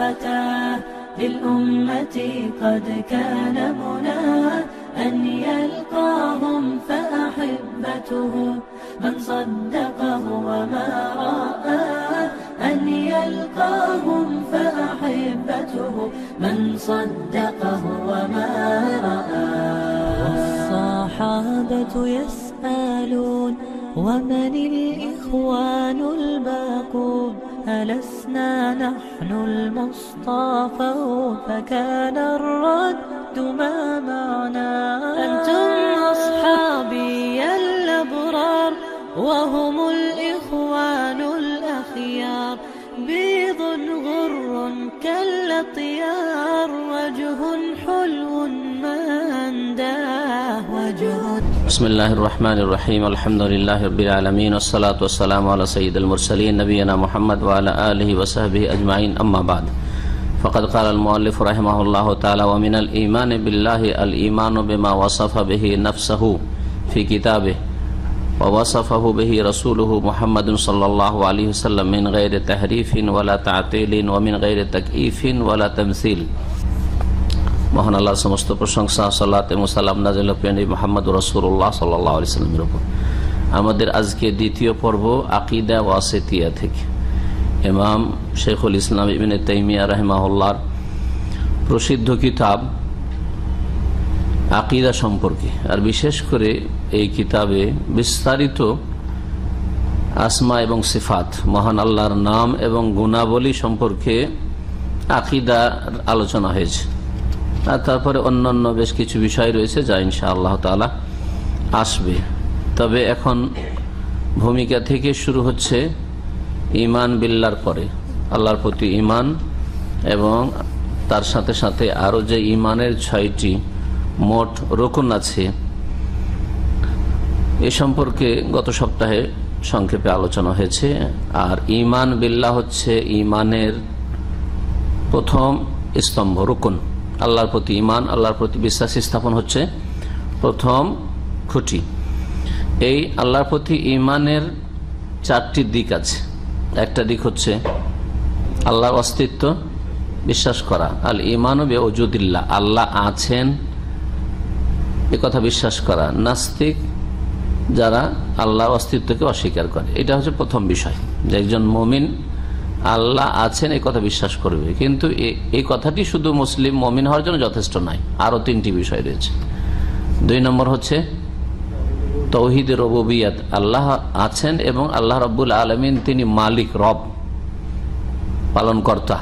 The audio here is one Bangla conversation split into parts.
شافتاه للأمة قد كان مناه أن يلقاهم فأحبته من صدقه وما رآه أن يلقاهم فأحبته من صدقه وما رآه والصحابة يسألون ومن الإخوان الباقون؟ ألسنا نحن المصطفى فكان الرد ما معنا أنتم أصحابي الأبرار وهم الإخوان الأخيار. بيض غر كالأطيار وجه حلو بسم الله الرحمن الرحيم الحمد لله رب العالمين والصلاة والسلام على سيد المرسلين نبينا محمد وعلى آله وصحبه أجمعين أما بعد فقد قال المؤلف رحمه الله تعالى ومن الإيمان بالله الإيمان بما وصف به نفسه في كتابه ووصفه به رسوله محمد صلى الله عليه وسلم من غير تحريف ولا تعطيل ومن غير تكييف ولا تمثيل মহান আল্লাহ সমস্ত প্রশংসা সাল্লাহ এবং সাল্লাম নাজিল প্রেমী মোহাম্মদ রসুল্লাহ সাল্লাহ আলিয়াল্লামের উপর। আমাদের আজকে দ্বিতীয় পর্ব আকিদা ওয়াসেতিয়া থেকে। ইমাম শেখুল ইসলাম ইবিন তাইমিয়া রহমাউল্লার প্রসিদ্ধ কিতাব আকিদা সম্পর্কে, আর বিশেষ করে এই কিতাবে বিস্তারিত আসমা এবং সিফাত, মহান আল্লাহর নাম এবং গুণাবলী সম্পর্কে আকিদার আলোচনা হয়েছে। আর তারপরে অন্যান্য বেশ কিছু বিষয় রয়েছে যা ইনশা আল্লাহ তালা আসবে। তবে এখন ভূমিকা থেকে শুরু হচ্ছে ইমান বিল্লার পরে, আল্লাহর প্রতি ইমান এবং তার সাথে সাথে আরও যে ইমানের ছয়টি মোট রকুন আছে, এ সম্পর্কে গত সপ্তাহে সংক্ষেপে আলোচনা হয়েছে। আর ইমান বিল্লাহ হচ্ছে ইমানের প্রথম স্তম্ভ রুকুন। আল্লাহর প্রতি ইমান আল্লাহর প্রতি বিশ্বাস স্থাপন হচ্ছে প্রথম খুঁটি। এই আল্লাহর প্রতি ইমানের চারটি দিক আছে। একটা দিক হচ্ছে আল্লাহর অস্তিত্ব বিশ্বাস করা। আল ইমান বে ওজুদিল্লা আল্লাহ আছেন এ কথা বিশ্বাস করা। নাস্তিক যারা আল্লাহর অস্তিত্বকে অস্বীকার করে। এটা হচ্ছে প্রথম বিষয় যে একজন মমিন আল্লাহ আছেন, এই কথা বিশ্বাস করবে। কিন্তু এই কথাটি শুধু মুসলিম মমিন হওয়ার জন্য যথেষ্ট নয়, আরও তিনটি বিষয় রয়েছে। দুই নম্বর হচ্ছে, তৌহিদ রবিয়াত আল্লাহ আছেন এবং আল্লাহ রব্বুল আলমিন তিনি মালিক, রব, পালনকর্তা।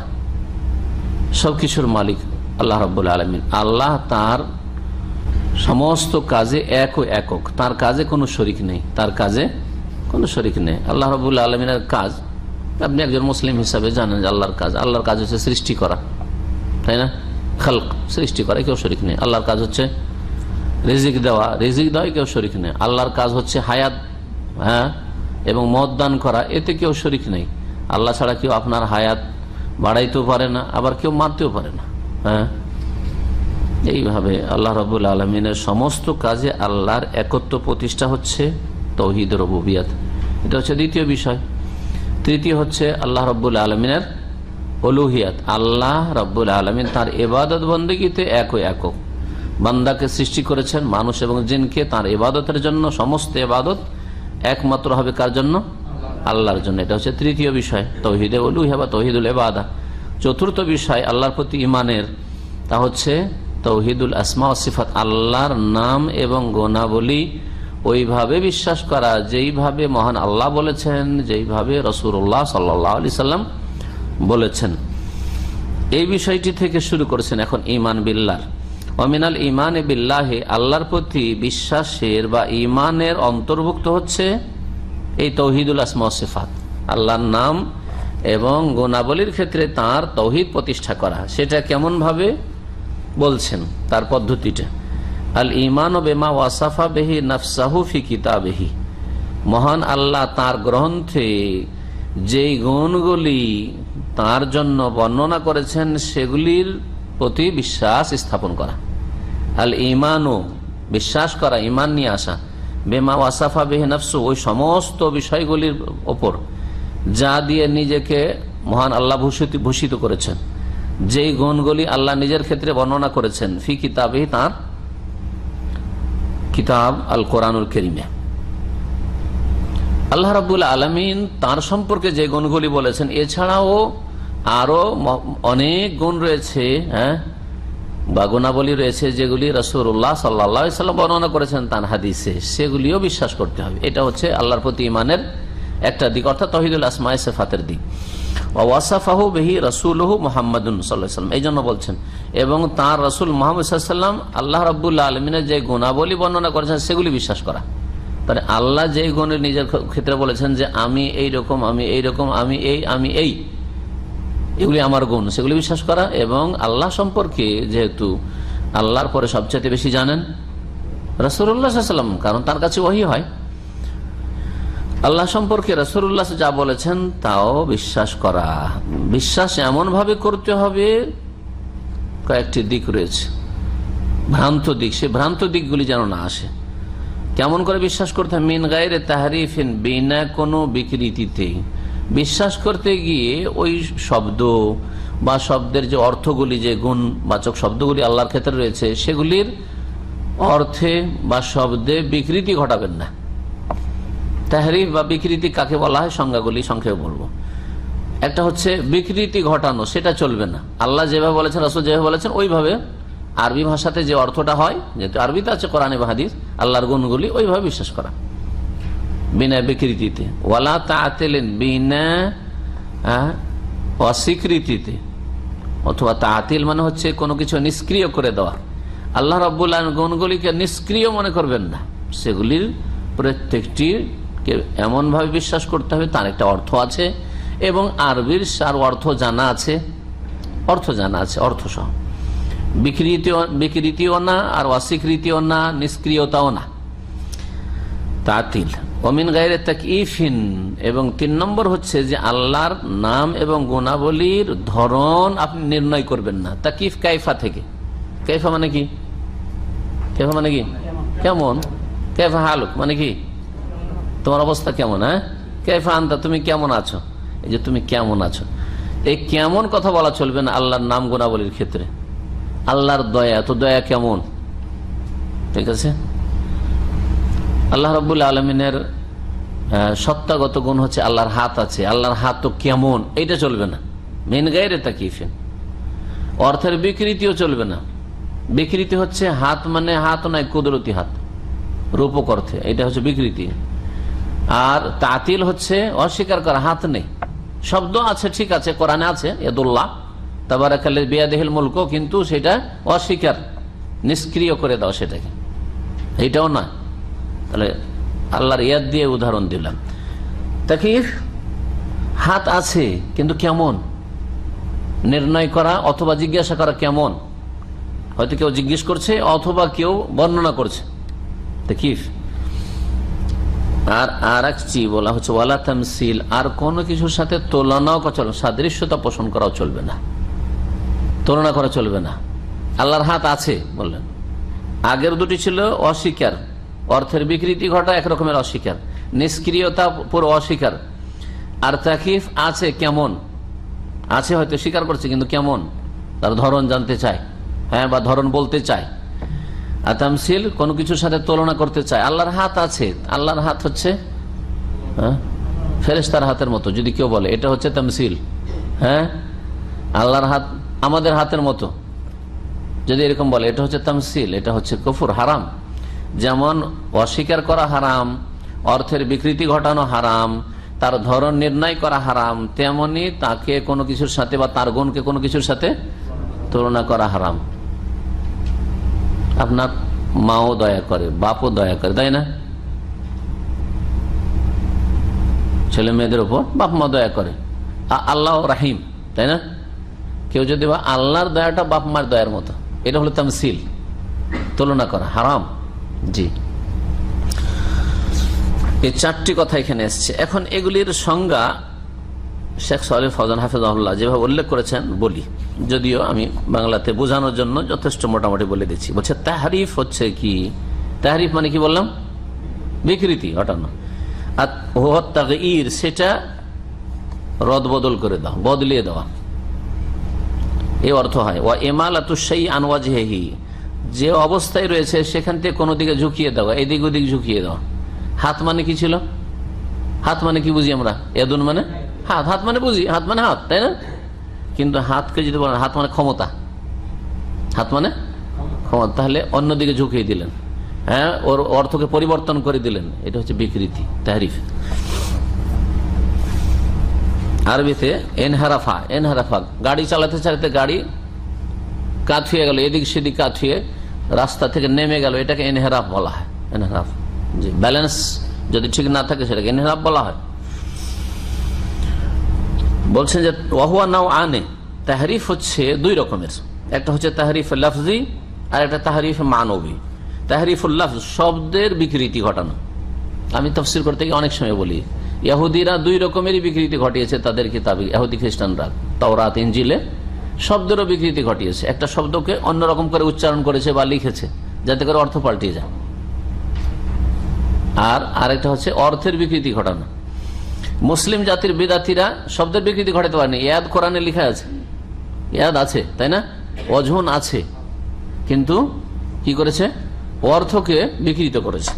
সব কিছুর মালিক আল্লাহ রব্বুল আলমিন। আল্লাহ তার সমস্ত কাজে এক ও একক। তার কাজে কোনো শরিক নেই, তার কাজে কোনো শরিক নেই। আল্লাহ রবুল্লা আলমিনের কাজ আপনি একজন মুসলিম হিসাবে জানেন যে আল্লাহর কাজ আল্লাহর কাজ হচ্ছে সৃষ্টি করা। তাই না? খালক, সৃষ্টি করা, কেউ শরিক নেই। আল্লাহর কাজ হচ্ছে রিজিক দেওয়া। রিজিক দেওয়াই কেউ শরিক নেই। আল্লাহর কাজ হচ্ছে হায়াত হ্যাঁ? এবং মত দান করা, এতে কেউ শরিক নেই। আল্লাহ ছাড়া কেউ আপনার হায়াত বাড়াইতেও পারে না, আবার কেউ মারতেও পারে না হ্যাঁ? এইভাবে আল্লাহ রবুল আলমিনের সমস্ত কাজে আল্লাহর একত্র প্রতিষ্ঠা হচ্ছে তৌহিদ রবুবিয়াত। এটা হচ্ছে দ্বিতীয় বিষয়। তৃতীয় হচ্ছে আল্লাহ রব্বুল আলমিনের অলুহিয়াত আল্লাহ রব্বুল আলমিন তার এবাদত বন্দীতে এক একক। বান্দাকে সৃষ্টি করেছেন মানুষ এবং জিনকে, তার এবাদতের জন্য সমস্ত এবাদত একমাত্র হবে কার জন্য? আল্লাহর জন্য। এটা হচ্ছে তৃতীয় বিষয়, তৌহিদে অলুহিয়া বা তৌহিদুল এবাদা চতুর্থ বিষয়, আল্লাহর প্রতি ইমানের তা হচ্ছে তৌহিদুল আসমা ও সিফাত। আল্লাহর নাম এবং গোনাবলী ওইভাবে বিশ্বাস করা, যেইভাবে মহান আল্লাহ বলেছেন, যেইভাবে রসুল্লাহ সাল্লাহ আলি সাল্লাম বলেছেন। এই বিষয়টি থেকে শুরু করেছেন এখন ইমান বিল্লার অমিনাল ইমান বিল্লাহে, আল্লাহর প্রতি বিশ্বাসের বা ইমানের অন্তর্ভুক্ত হচ্ছে এই তৌহিদুল আসমা সিফাত। আল্লাহর নাম এবং গুণাবলীর ক্ষেত্রে তার তৌহিদ প্রতিষ্ঠা করা। সেটা কেমন ভাবে বলছেন? তার পদ্ধতিটা। আল ইমান ও বেমা ওয়াসাফা বেহি নফসাহু ফি কিতাবেহি। মহান আল্লাহ তার গ্রন্থে যেই গুণগুলি তার জন্য বর্ণনা করেছেন, সেগুলির প্রতি বিশ্বাস স্থাপন করা। আল ইমানও বিশ্বাস করা ইমান নিয়ে আসা। বেমা ওয়াসাফা বেহে নফসু, ওই সমস্ত বিষয়গুলির ওপর। যা দিয়ে নিজেকে মহান আল্লাহ ভূষিত ভূষিত করেছেন। যেই গুণগুলি আল্লাহ নিজের ক্ষেত্রে বর্ণনা করেছেন, ফি কিতাবেই তার কিতাব আল কোরআনুল করিমে। আল্লাহ রাবুল আলমিন তার সম্পর্কে যে গুণগুলি বলেছেন, এছাড়াও আরও অনেক গুণ রয়েছে হ্যাঁ? বা গুণাবলী রয়েছে যেগুলি রসুল্লাহ সাল্লা সাল্লাম বর্ণনা করেছেন তার হাদিসে, সেগুলিও বিশ্বাস করতে হবে। এটা হচ্ছে আল্লাহর প্রতি ইমানের একটা দিক, অর্থাৎ তহিদুল আসমাই সেফাতের দিক। ওয়াসাফাহু বেহি রসুলহু মোহাম্মদুন সাল্লাহ সাল্লাম এই জন্য বলছেন, এবং তার রসুল মোহাম্মদ সাল্লাম আল্লাহ রাবুল্লাহ আলমিনের যে গুণাবলী বর্ণনা করেছেন, সেগুলি বিশ্বাস করা। তাহলে আল্লাহ যে গুণের নিজের ক্ষেত্রে বলেছেন যে, আমি এই রকম, আমি এই রকম, আমি এই আমি এই, এগুলি আমার গুণ, সেগুলি বিশ্বাস করা। এবং আল্লাহ সম্পর্কে যেহেতু আল্লাহর পরে সবচেয়ে বেশি জানেন রসুল্লাহাম কারণ তার কাছে ওহি হয়। আল্লাহ সম্পর্কে রসুল্লাহ যা বলেছেন তাও বিশ্বাস করা। বিশ্বাস এমন ভাবে করতে হবে, কয়েকটি দিক রয়েছে। ভ্রান্ত দিক, সে ভ্রান্ত দিকগুলি যেন না আসে। কেমন করে বিশ্বাস করতে হবে? মিন গায়ের তাহারিফিন, বিনা কোনো বিকৃতিতে। বিশ্বাস করতে গিয়ে ওই শব্দ বা শব্দের যে অর্থগুলি, যে গুণবাচক শব্দগুলি আল্লাহর ক্ষেত্রে রয়েছে, সেগুলির অর্থে বা শব্দে বিকৃতি ঘটাবেন না। তাহারিফ বা বিকৃতি কাকে বলা হয়? সংজ্ঞাগুলি সংক্ষেপে বলব। একটা হচ্ছে বিকৃতি ঘটানো, সেটা চলবে না। আল্লাহ যেভাবে বলেছেন, রসুল যেভাবে বলেছেন, ওইভাবে আরবি ভাষাতে যে অর্থটা হয়, যেহেতু আরবিতে আছে, কোরআনে বাহাদিস আল্লাহর গুণগুলি ওইভাবে বিশ্বাস করা। বিনা বিকৃতিতে। ওয়ালা তাতেলেন, বিনা অস্বীকৃতিতে। অথবা তাতিল মানে হচ্ছে কোনো কিছু নিষ্ক্রিয় করে দেওয়া। আল্লাহ রব্বুল্লাহ গুণগুলিকে নিষ্ক্রিয় মনে করবেন না। সেগুলির প্রত্যেকটিকে এমনভাবে বিশ্বাস করতে হবে, তার একটা অর্থ আছে, এবং আরবির সার অর্থ জানা আছে, অর্থ জানা আছে, অর্থ সহ। বিকৃতিও না, আর অস্বীকৃতিও না, নিষ্ক্রিয়তাও না। তাতিল। অমিন গায়ের তাক ইফিন এবং তিন নম্বর হচ্ছে যে আল্লাহর নাম এবং গুণাবলীর ধরন আপনি নির্ণয় করবেন না। তাকিফ কাইফা থেকে। কাইফা মানে কি? কাইফা মানে কি? কেমন? কাইফা হালুক মানে কি? তোমার অবস্থা কেমন হ্যাঁ? কাইফা আন্তা, তুমি কেমন আছো? এই যে তুমি কেমন আছো? এই কেমন কথা বলা চলবে না আল্লাহর নাম গুণাবলীর ক্ষেত্রে। আল্লাহর দয়া এত দয়া কেমন? ঠিক আছে? আল্লাহ রবুল্লা আলমিনের সত্তাগত গুণ হচ্ছে আল্লাহর হাত আছে। আল্লাহর হাত তো কেমন? এইটা চলবে না। মেন গায়ে তাকিফেন। অর্থের বিকৃতিও চলবে না। বিকৃতি হচ্ছে হাত মানে হাত নয়, কুদরতি হাত। রূপক অর্থে। এটা হচ্ছে বিকৃতি। আর তাতিল হচ্ছে অস্বীকার করা, হাত নেই। শব্দ আছে, ঠিক আছে, কোরআনে আছে এদুল্লাহ খালে বিয়াদেহিল মুলক, কিন্তু সেটা অস্বীকার, নিষ্ক্রিয় করে দাও সেটাকে। এইটাও নয়। তাহলে আল্লাহর ইয়াদ দিয়ে উদাহরণ দিলাম। তাকিফ হাত আছে, কিন্তু কেমন? নির্ণয় করা অথবা জিজ্ঞাসা করা কেমন? হয়তো কেউ জিজ্ঞেস করছে, অথবা কেউ বর্ণনা করছে। তাকিফ আর আর এক চি বলা হচ্ছে, ওয়ালা তামসিল আর কোনো কিছুর সাথে তুলনাও চলবে সাদৃশ্যতা পোষণ করাও চলবে না, তুলনা করা চলবে না। আল্লাহর হাত আছে, বললেন। আগের দুটি ছিল অস্বীকার, অর্থের বিকৃতি ঘটা একরকমের অস্বীকার, নিষ্ক্রিয়তা পুরো অস্বীকার। আর তাকিফ আছে কেমন? আছে হয়তো স্বীকার করছে, কিন্তু কেমন? তার ধরন জানতে চায় হ্যাঁ বা ধরন বলতে চায়। আর তামসিল কোনো কিছুর সাথে তুলনা করতে চায়। আল্লাহর হাত আছে। আল্লাহর হাত হচ্ছে হ্যাঁ? ফেরেস্তার হাতের মতো, যদি কেউ বলে, এটা হচ্ছে তামসিল হ্যাঁ? আল্লাহর হাত আমাদের হাতের মতো। যদি এরকম বলে, এটা হচ্ছে তামসিল, এটা হচ্ছে কফুর, হারাম। যেমন, অস্বীকার করা হারাম, অর্থের বিকৃতি ঘটানো হারাম, তার ধরন নির্ণয় করা হারাম, তেমনি তাকে কোনো কিছুর সাথে বা তার গুণকে কোনো কিছুর সাথে তুলনা করা হারাম। আপনার মাও দয়া করে, বাপও দয়া করে, তাই না? ছেলে মেয়েদের উপর বাপ মা দয়া করে। আল্লাহ রাহিম, তাই না? কেউ যদি বা আল্লাহর দয়াটা বাপ মার দয়ার মতো, এটা হলো তামসিল, তুলনা করা, হারাম। জি। এই চারটি কথা এখানে এসছে। এখন এগুলির সংজ্ঞা শেখ সালে ফজান হাফিজাহুল্লাহ যেভাবে উল্লেখ করেছেন, বলি। যদিও আমি বাংলাতে বোঝানোর জন্য যথেষ্ট মোটামুটি বলে দিচ্ছি। বলছে, তাহারিফ হচ্ছে কি? তাহারিফ মানে কি বললাম? বিকৃতি হটানো আর ইর সেটা রদ বদল করে দাও, বদলিয়ে দেওয়া। এই অর্থ হয় ও এমাল আতুসাই আনওয়াজহেহি যে অবস্থায় রয়েছে, সেখান থেকে কোনো দিকে ঝুঁকিয়ে দেওয়া এদিক ওদিক ঝুঁকিয়ে দেওয়া হাত মানে কি ছিল? হাত মানে কি বুঝি আমরা? এদুন মানে? হাত হাত মানে বুঝি, হাত মানে হাত, তাই না? কিন্তু হাতকে যদি বলেন, হাত মানে ক্ষমতা। হাত মানে ক্ষমতা। তাহলে অন্যদিকে ঝুঁকিয়ে দিলেন। হ্যাঁ ওর অর্থকে পরিবর্তন করে দিলেন। এটা হচ্ছে বিকৃতি, তাহারিফ। আরবিতে এনহারাফা এনহারাফা। গাড়ি চালাতে চালাতে গাড়ি কাত হয়ে গেল, এদিক সেদিক কাত হয়ে রাস্তা থেকে নেমে গেল। এটাকে এনহেরাফ বলা হয়। এনহেরাফ। জি ব্যালেন্স যদি ঠিক না থাকে, সেটাকে এনহেরাফ বলা হয়। বলছেন যে ওয়াহুয়া নাও আনে তাহারিফ হচ্ছে দুই রকমের। একটা হচ্ছে তাহারিফ লফজি, আর একটা তাহারিফ মানবী। তাহারিফুল্লাফ শব্দের বিকৃতি ঘটানো। আমি তফসিল করতে গিয়ে অনেক সময় বলি ইহুদিরা দুই রকমেরই বিকৃতি ঘটিয়েছে তাদের কিতাবে ইহুদি খ্রিস্টানরা। তাওরাত ইঞ্জিলে শব্দেরও বিকৃতি ঘটিয়েছে। একটা শব্দকে অন্যরকম করে উচ্চারণ করেছে বা লিখেছে, যাতে করে অর্থ পাল্টিয়ে যায়। আর আরেকটা হচ্ছে অর্থের বিকৃতি ঘটানো। মুসলিম জাতির বিদাতিরা শব্দের বিকৃতি ঘটাতে পারেনি। ইয়াদ কোরআনে লেখা আছে। ইয়াদ আছে, তাই না? অঝন আছে। কিন্তু কি করেছে? অর্থকে বিকৃত করেছে।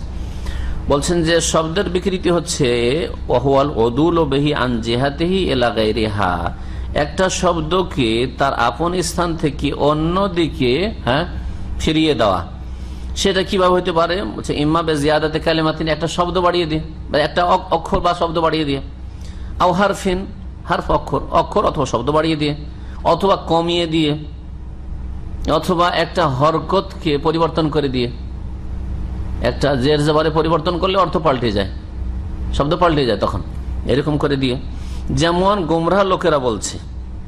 বলছেন যে শব্দের বিকৃতি হচ্ছে, ওহওয়াল অদুল ও বেহি আন জেহাতেহি এলাকায় রেহা একটা শব্দকে তার আপন স্থান থেকে অন্য দিকে হ্যাঁ ফিরিয়ে দেওয়া। সেটা কীভাবে হতে পারে? বলছে, ইম্মা বে জিয়াদাতে কালেমাতিন, একটা শব্দ বাড়িয়ে দিয়ে বা একটা অক- অক্ষর বা শব্দ বাড়িয়ে দিয়ে আও হারফিন, হারফ অক্ষর অক্ষর অথবা শব্দ বাড়িয়ে দিয়ে অথবা কমিয়ে দিয়ে অথবা একটা হরকতকে পরিবর্তন করে দিয়ে একটা জের জবারে পরিবর্তন করলে অর্থ পাল্টে যায়। শব্দ পাল্টে যায় তখন। এরকম করে দিয়ে যেমন গোমরাহ লোকেরা বলছে,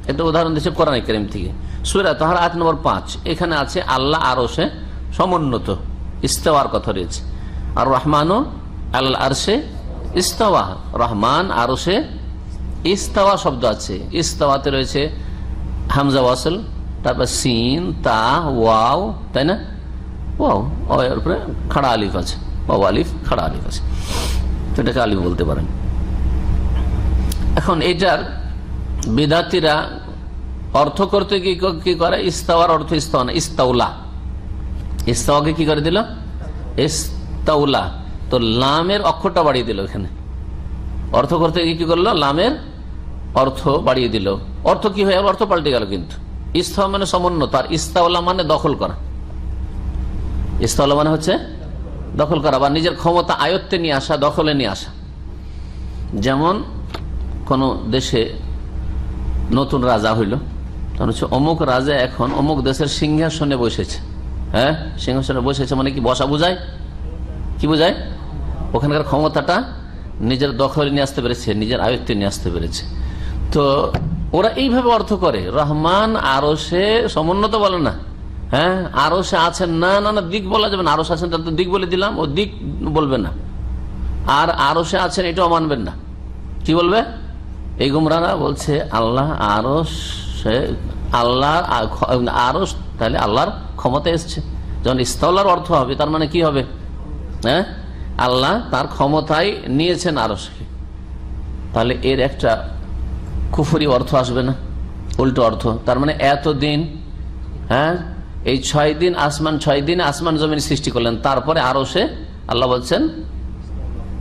একটা উদাহরণ দিচ্ছে কোরআন করিম থেকে। সুরা তাহার আট নম্বর পাঁচ। এখানে আছে, আল্লাহ আরও সে সমুন্নত, ইস্তেওয়ার কথা রয়েছে। আর রহমানও আল্লাহ আরশে ইস্তাওয়া, রহমান আরও সে ইস্তাওয়া শব্দ আছে। ইস্তাওয়াতে রয়েছে হামজা ওয়াসল, তারপর সিন, তা, ওয়াও, তাই না? ওয়াও এর উপরে খাড়া আলিফ আছে। ওয়াও, আলিফ, খাড়া আলিফ আছে। সেটাকে আলিফ বলতে পারেন। এখন এটার বিদাতিরা অর্থ করতে কি কি করে? ইস্তাওয়ার অর্থ ইস্তাওয়া না ইস্তাউলা ইস্তাওয়াকে কি করে দিল? ইস্তাউলা। তো লামের অক্ষরটা বাড়িয়ে দিল এখানে। অর্থ করতে গিয়ে কি করল? লামের অর্থ বাড়িয়ে দিল। অর্থ কি হয়ে? অর্থ পাল্টে গেল কিন্তু। ইস্তাওয়া মানে সমন্বত আর ইস্তাউলা মানে দখল করা। ইস্তাউলা মানে হচ্ছে দখল করা বা নিজের ক্ষমতা আয়ত্তে নিয়ে আসা, দখলে নিয়ে আসা। যেমন কোন দেশে নতুন রাজা হইল, তখন হচ্ছে অমুক রাজা এখন অমুক দেশের সিংহাসনে বসেছে। হ্যাঁ? সিংহাসনে বসেছে মানে কি বসা বুঝায়? কি বুঝায়? ওখানকার ক্ষমতাটা নিজের দখলে নিয়ে আসতে পেরেছে, নিজের আয়ত্তে নিয়ে আসতে পেরেছে। তো ওরা এইভাবে অর্থ করে, রহমান আরও সে সমুন্নত বলে না। হ্যাঁ? আরও সে আছেন না না না, দিক বলা যাবে না। আরও আছেন তার তো দিক বলে দিলাম, ও দিক বলবে না। আর আরও সে আছেন এটাও মানবেন না। কি বলবে? এই গুমরারা বলছে, আল্লাহ আরও সে আল্লাহ আরও তাহলে আল্লাহর ক্ষমতা এসছে। যখন ইস্তাউল্লার অর্থ হবে, তার মানে কি হবে? হ্যাঁ? আল্লাহ তার ক্ষমতায় নিয়েছেন আরসকে তাহলে এর একটা কুফুরি অর্থ আসবে না, উল্টো অর্থ। তার মানে এতদিন হ্যাঁ? এই ছয় দিন আসমান, ছয় দিন আসমান জমিন সৃষ্টি করলেন, তারপরে আরও সে আল্লাহ বলছেন,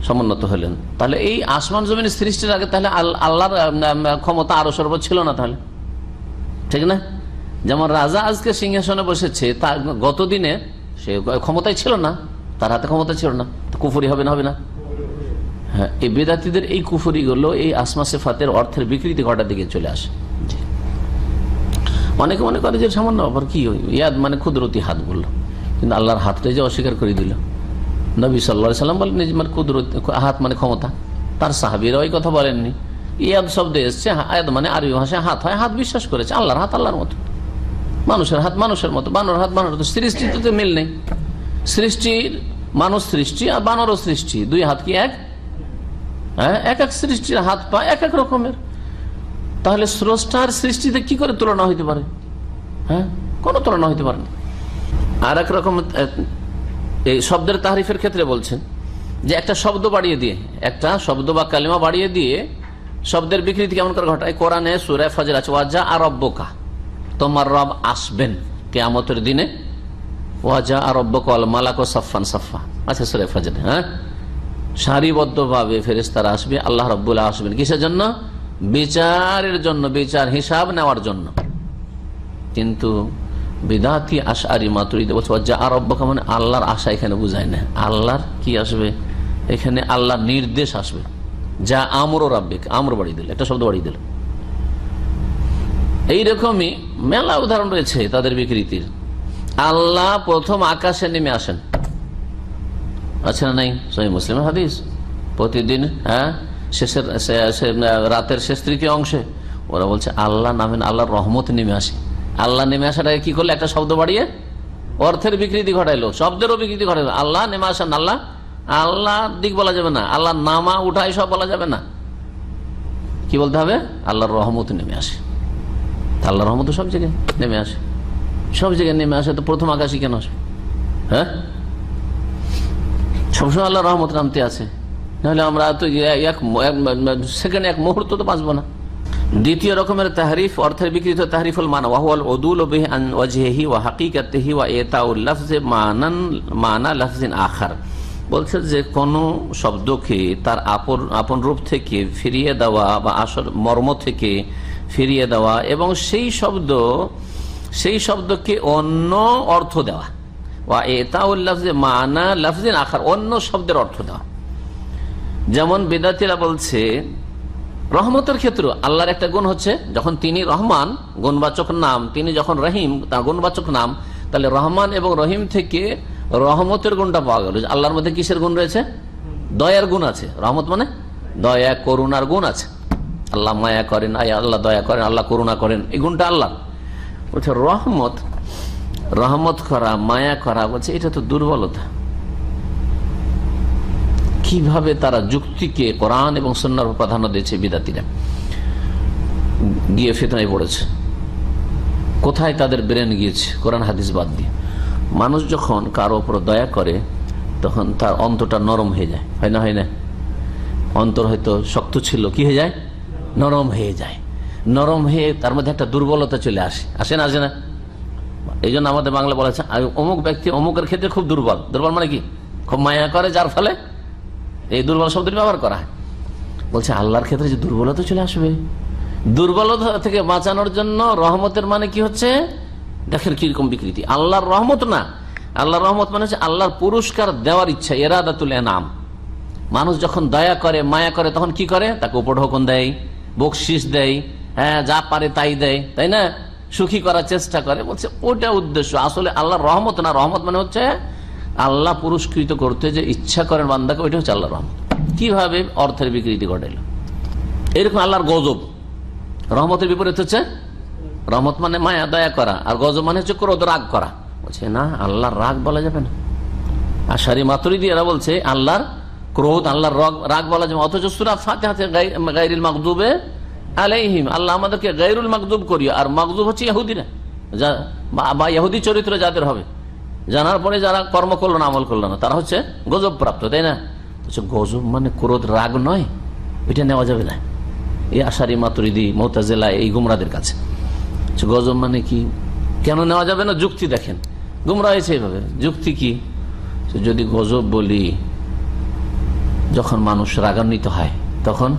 সমুন্নত হলেন। তাহলে এই আসমান জমিন সৃষ্টির আগে তাহলে আল- আল্লাহর ক্ষমতা আরও সর্ব ছিল না তাহলে। ঠিক না? যেমন রাজা আজকে সিংহাসনে বসেছে, তা গত দিনে সে ক্ষমতায় ছিল না, তার হাতে ক্ষমতা ছিল না কুফুরি হবে না হবে না? হ্যাঁ এই বেদাতিদের এই কুফুরিগুলো এই আসমা সেফাতের অর্থের বিকৃতি ঘটার দিকে চলে আসে। অনেকে মনে করে যে সামান্য আবার কি ইয়াদ মানে ক্ষুদরতি হাত বলল। কিন্তু আল্লাহর হাতটাই যে অস্বীকার করে দিল। নবী সাল্লা সাল্লাম বলেন কুদরত হাত মানে ক্ষমতা। তার সাহাবিরা ওই কথা বলেননি। ইয়াদ শব্দ এসছে আয়াদ মানে আরবি ভাষায় হাত হয়, হাত বিশ্বাস করেছে, আল্লাহর হাত, আল্লাহর মতো। মানুষের হাত মানুষের মতো, বানর হাত বানর মতো সৃষ্টিতে তো মিল নেই। সৃষ্টির মানুষ সৃষ্টি আর বানরও সৃষ্টি, দুই হাত কি এক? হ্যাঁ এক এক সৃষ্টির হাত পা এক এক রকমের। তাহলে স্রষ্টার সৃষ্টিতে কি করে তুলনা হইতে পারে? হ্যাঁ কোনো তুলনা হইতে পারে না। আর এক রকম এই শব্দের তাহরিফের ক্ষেত্রে বলছেন যে একটা শব্দ বাড়িয়ে দিয়ে, একটা শব্দ বা কালিমা বাড়িয়ে দিয়ে শব্দের বিকৃতি কেমন করে ঘটায়? কোরআনে সুরায় ফজর আছে, ওয়াজা আর রব্বকা। তোমার রব আসবেন কেয়ামতের দিনে। ওয়াজা আর রব্বকাল মালাক সাফান সাফা আচ্ছা সুরায় ফজর হ্যাঁ? সারিবদ্ধভাবে ফেরেস্তারা আসবে, আল্লাহ রব্বুল্লাহ আসবেন। কিসের জন্য? বিচারের জন্য, বিচার হিসাব নেওয়ার জন্য। কিন্তু বিদাতি আশারি মাতুরি বলছে যা আর অব্বকা মানে আল্লাহর আশা এখানে বুঝায় না। আল্লাহর কি আসবে? এখানে আল্লাহর নির্দেশ আসবে। যা আমরও রাব্বিক, আমর বাড়িয়ে দিল, একটা শব্দ বাড়িয়ে দিল। এইরকমই মেলা উদাহরণ রয়েছে তাদের বিকৃতির। আল্লাহ প্রথম আকাশে নেমে আসেন। আছে না নাই? সহি মুসলিম হাদিস। প্রতিদিন হ্যাঁ শেষের রাতের শেষ তৃতীয় অংশে ওরা বলছে, আল্লাহ নামেন, আল্লাহর রহমত নেমে আসে। আল্লাহ নেমে আসাটাকে কি করলে? একটা শব্দ বাড়িয়ে অর্থের বিকৃতি ঘটাইলো, শব্দেরও বিকৃতি ঘটাইলো। আল্লাহ নেমে আসেন, আল্লাহ আল্লাহ দিক বলা যাবে না। আল্লাহ নামা উঠাই সব বলা যাবে না। কি বলতে হবে? আল্লাহর রহমত নেমে আসে। আল্লাহর রহমত সব জায়গায় নেমে আসে। সব জায়গায় নেমে আসে তো প্রথম আকাশই কেন আসে? হ্যাঁ? সবসময় আল্লাহ রহমত নামতে আছে। নাহলে আমরা তো এক সেকেন্ড এক মুহূর্ত তো বাঁচবো না। দ্বিতীয় রকমের তাহরিফ, অর্থের বিকৃত তাহরিফুল মান বিহি আন ওয়াজহিহি ওয়া হাকিকাতিহি ওয়া ইতাউল লাফজি মানান, মানা লাফজিন আখার। বলছে যে কোন শব্দকে তার আপন আপন রূপ থেকে ফিরিয়ে দেওয়া বা আসল মর্ম থেকে ফিরিয়ে দেওয়া এবং সেই শব্দ, সেই শব্দকে অন্য অর্থ দেওয়া। ওয়া এতাউল লাফজে মানা লাফজিন আখার, অন্য শব্দের অর্থ দেওয়া। যেমন বেদাতিরা বলছে, রহমতের ক্ষেত্রে আল্লাহর একটা গুণ হচ্ছে, যখন তিনি রহমান, গুণবাচক নাম, তিনি যখন রহিম তা গুণবাচক নাম, তাহলে রহমান এবং রহিম থেকে রহমতের গুণটা পাওয়া গেল। আল্লাহর মধ্যে কিসের গুণ রয়েছে? দয়ার গুণ আছে। রহমত মানে দয়া, করুণার গুণ আছে। আল্লাহ মায়া করেন আল্লাহ দয়া করেন, আল্লাহ করুণা করেন। এই গুণটা আল্লাহ। বলছে, রহমত রহমত করা, মায়া করা, বলছে, এটা তো দুর্বলতা। কীভাবে তারা যুক্তিকে কোরআন এবং সন্ন্যার প্রাধান্য দিয়েছে বিদাতিরা গিয়ে ফেতনায় পড়েছে। কোথায় তাদের ব্রেন গিয়েছে? কোরআন, হাদিস বাদ দিয়ে। মানুষ যখন কারও ওপর দয়া করে, তখন তার অন্তরটা নরম হয়ে যায়। হয় না হয় না? অন্তর হয়তো শক্ত ছিল, কি হয়ে যায়? নরম হয়ে যায়। নরম হয়ে তার মধ্যে একটা দুর্বলতা চলে আসে। আসে না আসে না? এই জন্য আমাদের বাংলা বলা আছে অমুক ব্যক্তি অমুকের ক্ষেত্রে খুব দুর্বল। দুর্বল মানে কি? খুব মায়া করে, যার ফলে এই দুর্বল শব্দটি ব্যবহার করা হয়। বলছে, আল্লাহর ক্ষেত্রে যে দুর্বলতা চলে আসবে, দুর্বলতা থেকে বাঁচানোর জন্য রহমতের মানে কি হচ্ছে? দেখেন কীরকম বিকৃতি। আল্লাহর রহমত না। আল্লাহর রহমত মানে হচ্ছে আল্লাহর পুরস্কার দেওয়ার ইচ্ছা এরাদাতুল নাম মানুষ যখন দয়া করে, মায়া করে, তখন কি করে? তাকে উপঢকন দেয় বকশিস দেয় হ্যাঁ যা পারে তাই দেয়, তাই না? সুখী করার চেষ্টা করে, বলছে ওটা উদ্দেশ্য। আসলে আল্লাহর রহমত না, রহমত মানে হচ্ছে আল্লাহ পুরস্কৃত করতে যে ইচ্ছা করেন বান্দাকে, ওইটা হচ্ছে আল্লাহ রহমত। কীভাবে অর্থের বিকৃতি ঘটাইল? এরকম আল্লাহর গজব। রহমতের বিপরীত হচ্ছে রহমত মানে মায়া, দয়া করা। আর গজব মানে হচ্ছে ক্রোধ, রাগ করা। বলছে, না, আল্লাহর রাগ বলা যাবে না। আর সারি মাতুরি দিয়ে এরা বলছে, আল্লাহর ক্রোধ, আল্লাহর রাগ বলা যাবে অথচ সুরা ফাতে হাতে গাইরুল মাকদুবে আলাইহিম, আল্লাহ আমাদেরকে গাইরুল মাকদুব করি আর মাকদুব হচ্ছে ইহুদিরা বা ইহুদি চরিত্র যাদের হবে। জানার পরে যারা কর্ম করল না, আমল করল না, তারা হচ্ছে গজব প্রাপ্ত তাই না? গজব মানে ক্রোধ, রাগ নয় ওইটা নেওয়া যাবে না। এই আশারি মাতুরিদি, মোতাজেলা, এই গুমরাদের কাছে। গজব মানে কি? কেন নেওয়া যাবে না? যুক্তি দেখেন। গুমরা হয়েছে এইভাবে। যুক্তি কি? যদি গজব বলি, যখন মানুষ রাগান্বিত হয়, তখন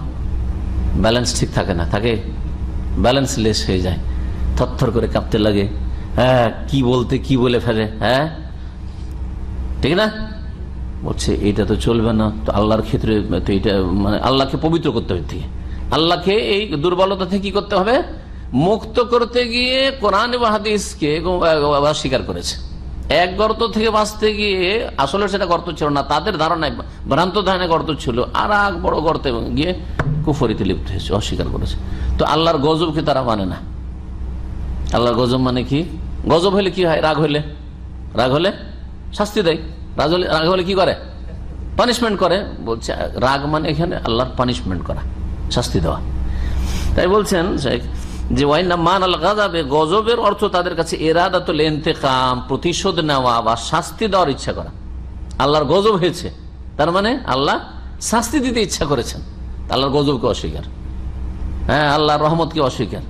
ব্যালেন্স ঠিক থাকে না। থাকে? ব্যালেন্স লেস হয়ে যায়। থরথর করে কাঁপতে লাগে। হ্যাঁ কি বলতে, কি বলে ফেলে? হ্যাঁ? ঠিক না? বলছে এটা তো চলবে না। তো আল্লাহর ক্ষেত্রে, তো এটা মানে আল্লাহকে পবিত্র করতে হবে আল্লাহকে এই দুর্বলতা থেকে কি করতে হবে? মুক্ত করতে গিয়ে কোরআন হাদিসকে স্বীকার করেছে। এক গর্ত থেকে বাঁচতে গিয়ে আসলে সেটা গর্ত ছিল না, তাদের ধারণায় ভ্রান্ত ধারণায় গর্ত ছিল, আর এক বড় গর্তে গিয়ে কুফরিতে লিপ্ত হয়েছে, অস্বীকার করেছে। তো আল্লাহর গজবকে তারা মানে না? আল্লাহর গজব মানে কি? গজব হলে কি হয়? রাগ হলে? রাগ হলে শাস্তি দেয়। রাগ হলে রাগ হলে কি করে? পানিশমেন্ট করে। বলছে, রাগ মানে এখানে আল্লাহর পানিশমেন্ট করা, শাস্তি দেওয়া। তাই বলছেন, শেখ যে ওয়াইনা মান আল গাজাবে গজবের অর্থ তাদের কাছে এরাদাতুল ইন্তেকাম, প্রতিশোধ নেওয়া বা শাস্তি দেওয়ার ইচ্ছা করা। আল্লাহর গজব হয়েছে। তার মানে আল্লাহ শাস্তি দিতে ইচ্ছা করেছেন। আল্লাহর গজবকে অস্বীকার। হ্যাঁ আল্লাহর রহমতকে অস্বীকার।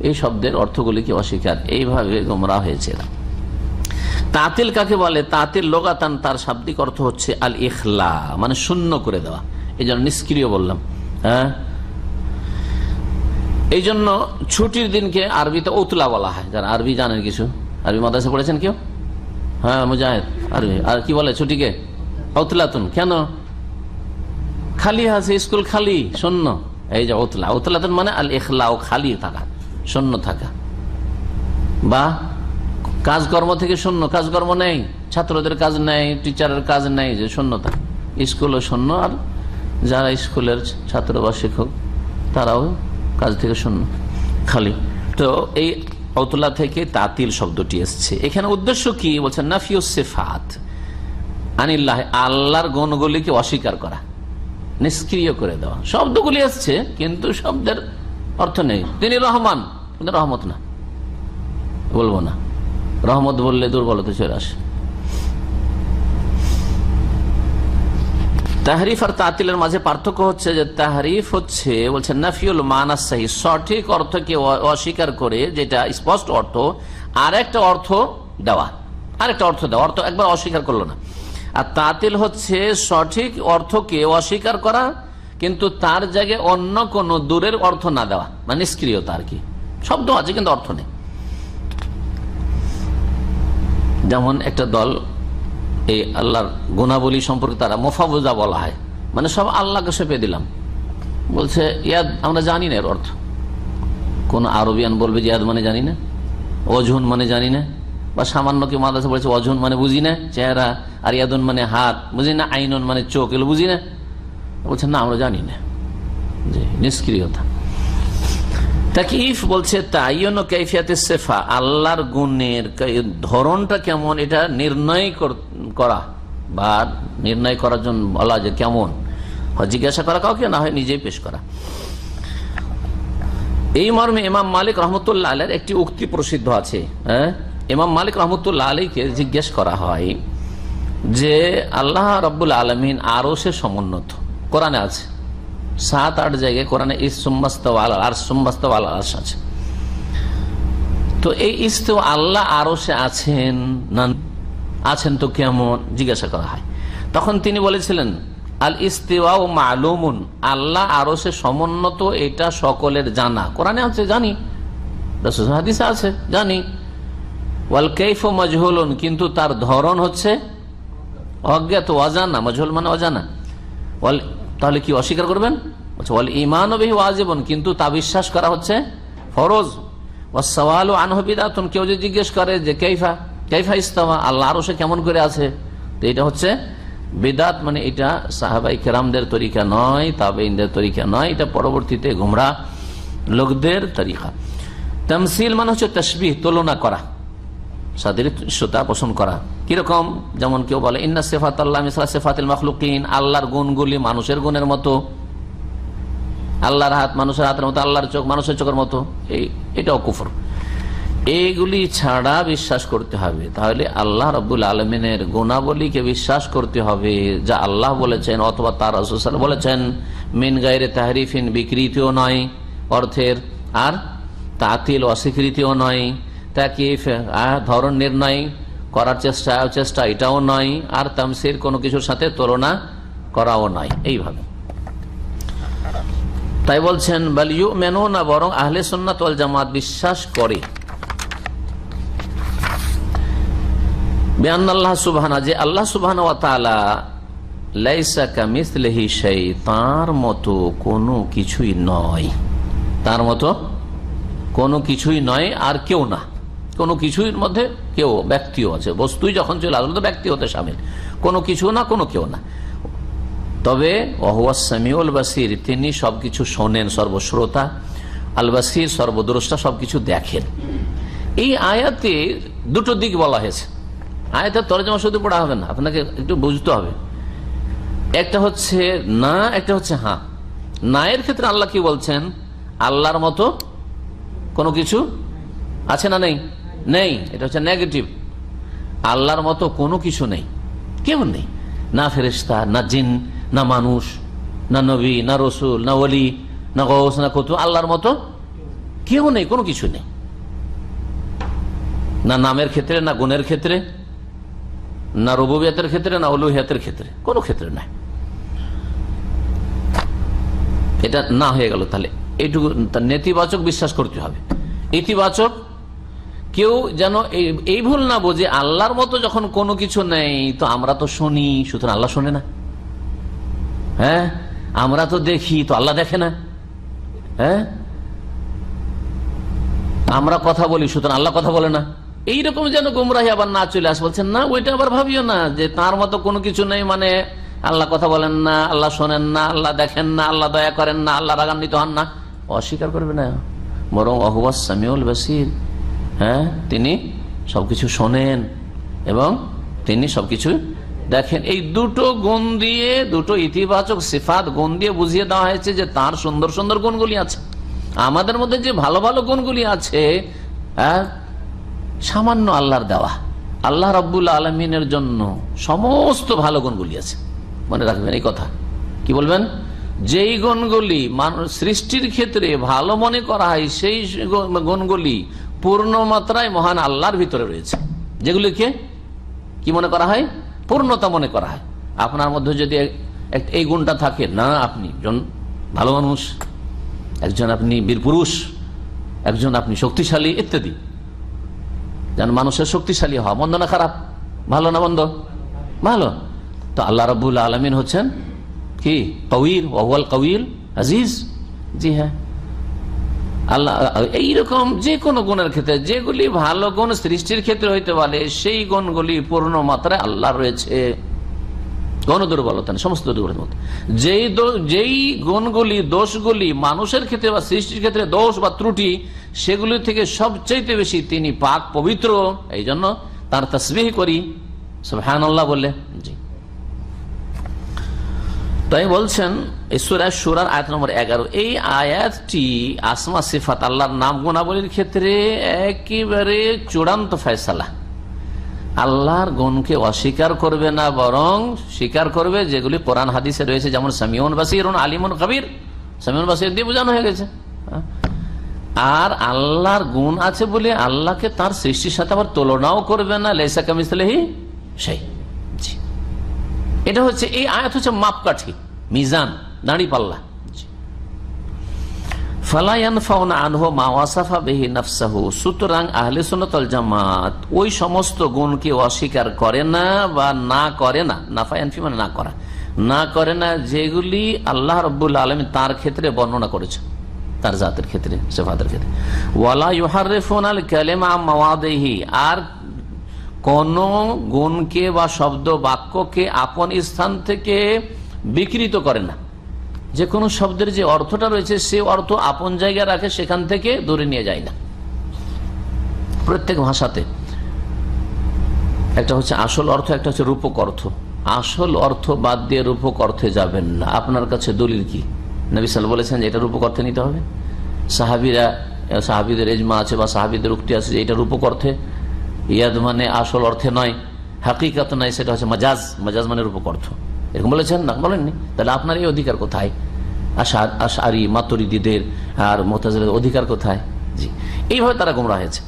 এই শব্দের অর্থগুলিকে অস্বীকার। এইভাবে গোমরা হয়েছে তাতিল কাকে বলে? তাতিল লোগাতান তার শাব্দিক অর্থ হচ্ছে আল ইখলা মানে শূন্য করে দেওয়া। এই জন্য নিষ্ক্রিয় বললাম। হ্যাঁ? এই জন্য ছুটির দিনকে আরবিতে উতলা বলা হয়। যারা আরবি জানেন কিছু? আরবি মাদ্রাসা পড়েছেন কেউ? হ্যাঁ মুজাহিদ। আরবি। আর কি বলে ছুটিকে? উতলাতুন। কেন? খালি আছে, স্কুল খালি, শূন্য। এই যে উতলা। উতলাতুন মানে আল ইখলাও খালি থাকা, শূন্য থাকা। বা কাজকর্ম থেকে শূন্য। কাজকর্ম নেই, ছাত্রদের কাজ নেই, টিচারের কাজ নেই, যে শূন্যতা স্কুলও শূন্য, আর যারা স্কুলের ছাত্র বা শিক্ষক, তারাও কাজ থেকে শূন্য, খালি। তো এই অতলা থেকে তাতিল শব্দটি এসছে। এখানে উদ্দেশ্য কি? বলছেন নাফিউ সেফাত। আনিল্লাহ, আল্লাহর গণগুলিকে অস্বীকার করা, নিষ্ক্রিয় করে দেওয়া। শব্দগুলি এসছে, কিন্তু শব্দের অর্থ নেই। তিনি রহমান, কিন্তু রহমত না। বলব না। রহমত বললে দুর্বলতা চলে আসে। তাহরিফ আর তাতিলের মাঝে পার্থক্য হচ্ছে যে তাহরিফ হচ্ছে, বলছে, নাফিউল মানাস সঠিক অর্থকে অস্বীকার করে যেটা স্পষ্ট অর্থ আর একটা অর্থ দেওয়া, আরেকটা অর্থ দেওয়া, অর্থ একবার অস্বীকার করল না। আর তাতিল হচ্ছে সঠিক অর্থকে অস্বীকার করা, কিন্তু তার জায়গায় অন্য কোন দূরের অর্থ না দেওয়া মানে নিষ্ক্রিয়তা আর কি। শব্দ আছে, কিন্তু অর্থ নেই। যেমন একটা দল এই আল্লাহর গুণাবলী সম্পর্কে তারা মোফাবুজা বলা হয়। মানে সব আল্লাহকে সেপে দিলাম। বলছে, ইয়াদ, আমরা জানি না এর অর্থ। কোন আরবিয়ান বলবে যে ইয়াদ মানে জানি না অজুন মানে জানি না, বা সামান্য কি মাদ্রাসা বলেছে অজুন মানে বুঝি না, চেহারা, আর ইয়াদুন মানে হাত, বুঝি না, আইনুন মানে চোখ, এগুলো বুঝি না। বলছে, না, আমরা জানি না। যে নিষ্ক্রিয়তা। তাকিফ বলছে তাইন কৈফিয়াতে সেফা আল্লাহর গুণের ধরনটা কেমন, এটা নির্ণয় করা বা নির্ণয় করার জন্য বলা যে কেমন। জিজ্ঞাসা করা কাউকে, না হয় নিজেই পেশ করা। এই মর্মে ইমাম মালিক রহমতুল্লাহ আলের একটি উক্তি প্রসিদ্ধ আছে হ্যাঁ? ইমাম মালিক রহমতুল্লাহ আলীকে জিজ্ঞেস করা হয় যে, আল্লাহ রব্বুল আলমিন আরও সে সমুন্নত কোরআনে আছে। সাত, আট জায়গায় কোরআনে ইসম্বাস্তওয়াল আর সম্বাস্তওয়াল আস আছে। তো এই ইস্তেও আল্লাহ আরও সে আছেন না আছেন তো কেমন? জিজ্ঞাসা করা হয়। তখন তিনি বলেছিলেন, আল ইস্তেওয়া ও মালুমুন, আল্লাহ আরও সে সমুন্নত এটা সকলের জানা। কোরআনে আছে, জানি। হাদিসে আছে, জানি। ওয়াল কেফ মজহুলুন, কিন্তু তার ধরন হচ্ছে অজ্ঞাত, অজানা। মজহুল মানে অজানা। ওয়াল তাহলে কি অস্বীকার করবেন? বলে ইমান কিন্তু তা বিশ্বাস করা হচ্ছে ফরজ। ও সওয়াল আনহবিদাতন কেউ যদি জিজ্ঞেস করে যে, কেইফা? কেইফা ইস্তামা? আল্লাহ আরও সে কেমন করে আছে? তো এটা হচ্ছে বেদাত মানে এটা সাহাবাই কেরামদের তরিকা নয় তাবেইনদের তরিকা নয়, এটা পরবর্তীতে গুমরা লোকদের তরিকা। তামসিল মানে হচ্ছে তসবিহ, তুলনা করা। সাদৃশ্যতা পোষণ করা। কীরকম? যেমন কেউ বলে, ইন্না সেফাত আল্লাহ সেফাতিল মখলুকিন আল্লাহর গুণগুলি মানুষের গুণের মতো। আল্লাহর হাত মানুষের হাতের মতো, আল্লাহর চোখ মানুষের চোখের মতো। এই, এটাও কুফর। এইগুলি ছাড়া বিশ্বাস করতে হবে। তাহলে আল্লাহ রবুল আলমিনের গুণাবলীকে বিশ্বাস করতে হবে। যা আল্লাহ বলেছেন অথবা তার রসুল বলেছেন, মিন গাইরে তাহরিফিন বিকৃতিও নয় অর্থের, আর তাতিল অস্বীকৃতিও নয়। তাকে ধরন নির্ণয় করার চেষ্টা চেষ্টা এটাও নয়, আর তামসির কোনো কিছুর সাথে তুলনা করাও নয়, এইভাবে। তাই বলছেন বালিউ মেনো না বরং আহলে সন্ন্যত জামাত বিশ্বাস করে। আল্লাহ যে আল্লাহ শাই তার মতো কোনো কিছুই নয়। তার মতো কোনো কিছুই নয় আর কেউ না। কোনো কিছুর মধ্যে কেউ, ব্যক্তিও আছে। বস্তুই যখন চলে আসলো তো ব্যক্তি হতে সামিল। কোনো কিছু না, কোনো কেউ না। তবে ওহুয়াসামিউল বাসির, তিনি সবকিছু শোনেন সর্বশ্রোতা। আল বাসির সর্বদ্রষ্টা সবকিছু দেখেন। এই আয়াতে দুটো দিক বলা হয়েছে। আয়াতের তরজমা শুধু পড়া হবে না, আপনাকে একটু বুঝতে হবে। একটা হচ্ছে না, একটা হচ্ছে হ্যাঁ না এর ক্ষেত্রে আল্লাহ কি বলছেন? আল্লাহর মতো কোনো কিছু আছে না নেই? নেই, এটা হচ্ছে নেগেটিভ আল্লাহর মতো কোনো কিছু নেই, কেউ নেই। না ফেরেস্তা না জিন, না মানুষ, না নবী, না রসুল, না ওলি, না গৌস না কতু আল্লাহর মতো কেউ নেই, কোনো কিছু নেই। না নামের ক্ষেত্রে, না গুণের ক্ষেত্রে, না রবুবিয়াতের ক্ষেত্রে, না অলুহিয়াতের ক্ষেত্রে, কোনো ক্ষেত্রে নাই। এটা না হয়ে গেল তাহলে। এইটুকু নেতিবাচক বিশ্বাস করতে হবে। ইতিবাচক কেউ যেন এই- ভুল না বোঝে, আল্লাহর মতো যখন কোনো কিছু নেই, তো আমরা তো শুনি, সুতরাং আল্লাহ শোনে না। হ্যাঁ? আমরা তো দেখি, তো আল্লাহ দেখে না। হ্যাঁ? আমরা কথা বলি, সুতরাং আল্লাহ কথা বলে না। এইরকম যেন গুমরাহি আবার না চলে আসে, বলছেন, না, ওইটা আবার ভাবিও না, যে তার মতো কোনো কিছু নেই মানে আল্লাহ কথা বলেন না, আল্লাহ শোনেন না, আল্লাহ দেখেন না, আল্লাহ দয়া করেন না, আল্লাহ রাগান্বিত হন না। অস্বীকার করবে না। বরং অহবাস বাসির। হ্যাঁ তিনি সবকিছু শোনেন এবং তিনি সবকিছু দেখেন। এই দুটো গুণ দিয়ে দুটো ইতিবাচক সিফাত গুণ দিয়ে বুঝিয়ে দেওয়া হয়েছে যে তার সুন্দর সুন্দর গুণগুলি আছে। আমাদের মধ্যে যে ভালো ভালো গুণগুলি আছে হ্যাঁ, সামান্য আল্লাহর দেওয়া। আল্লাহ রব্বুল আলমিনের জন্য সমস্ত ভালো গুণগুলি আছে। মনে রাখবেন এই কথা। কি বলবেন? যেই গুণগুলি মানুষ সৃষ্টির ক্ষেত্রে ভালো মনে করা হয় সেই গুণগুলি পূর্ণ মাত্রায় মহান আল্লাহর ভিতরে রয়েছে। যেগুলিকে কি মনে করা হয়? পূর্ণতা মনে করা হয়। আপনার মধ্যে যদি এই গুণটা থাকে, না আপনি একজন ভালো মানুষ, একজন আপনি বীরপুরুষ একজন আপনি শক্তিশালী ইত্যাদি। যেন মানুষের শক্তিশালী হওয়া, মন্দ না খারাপ? ভালো না মন্দ? ভালো। তো আল্লাহ রবুল আলমিন হচ্ছেন কি? কবির ওয়াল কবির, আজিজ। জি হ্যাঁ। আল্লাহ, এইরকম যে কোনো গুণের ক্ষেত্রে, যেগুলি ভালো গুণ সৃষ্টির ক্ষেত্রে হইতে পারে, সেই গুণগুলি পূর্ণ মাত্রায় আল্লাহ রয়েছে। কোন দুর্বলতা নেই, সমস্ত দুর্বলতার মধ্যে। যেই যেই গুণগুলি, দোষগুলি মানুষের ক্ষেত্রে বা সৃষ্টির ক্ষেত্রে দোষ বা ত্রুটি, সেগুলি থেকে সবচাইতে বেশি তিনি পাক পবিত্র। এই জন্য তার তসবিহ করি। সুবহান আল্লাহ বললে, জি। তাই বলছেন ঈশ্বরের সুরার আয়াত নম্বর এগারো, এই আয়াতটি আসমা সিফাত আল্লাহর নাম গুণাবলীর ক্ষেত্রে একেবারে চূড়ান্ত ফয়সালা। আল্লাহর গুণকে অস্বীকার করবে না, বরং স্বীকার করবে যেগুলি কোরআন হাদিসে রয়েছে, যেমন সামিউন বাসির আলিমুন কবির সামিউন বাসির দিয়ে বোঝানো হয়ে গেছে। আর আল্লাহর গুণ আছে বলে আল্লাহকে তার সৃষ্টির সাথে আবার তুলনাও করবে না লেসা কামিসলেহি সেই এটা হচ্ছে এই আয়াত হচ্ছে মাপকাঠি, মিজান, দাঁড়ি পাল্লা। অস্বীকার করে না বা না করে না মানে না না করে না যেগুলি আল্লাহ রব্বুল আলমী তার ক্ষেত্রে বর্ণনা করেছে তার জাতের ক্ষেত্রে ক্ষেত্রে। ওয়ালা মাওয়াদেহি, আর কোন গুণকে বা শব্দ বাক্যকে আপন স্থান থেকে বিকৃত করে না। যে কোনো শব্দের যে অর্থটা রয়েছে, সে অর্থ আপন জায়গায় রাখে, সেখান থেকে দূরে নিয়ে যায় না। প্রত্যেক ভাষাতে একটা হচ্ছে আসল অর্থ, একটা হচ্ছে রূপক অর্থ। আসল অর্থ বাদ দিয়ে রূপক অর্থে যাবেন না। আপনার কাছে দলিল কি? নবী সাল বলেছেন যে এটা রূপক অর্থে নিতে হবে। সাহাবিরা, সাহাবিদের এজমা আছে বা সাহাবিদের উক্তি আছে যে এটা রূপক অর্থে। ইয়াদ মানে আসল অর্থে নয়, হাকিকাত নয়, সেটা হচ্ছে মাজাজ। মাজাজ মানে রূপক অর্থ। এরকম বলেছেন না? বলেননি? তাহলে আপনার এই অধিকার কোথায়? আশা আশারি মাতরিদিদের আর মোতাজের অধিকার কোথায়? জি। এইভাবে তারা গুমরা হয়েছে।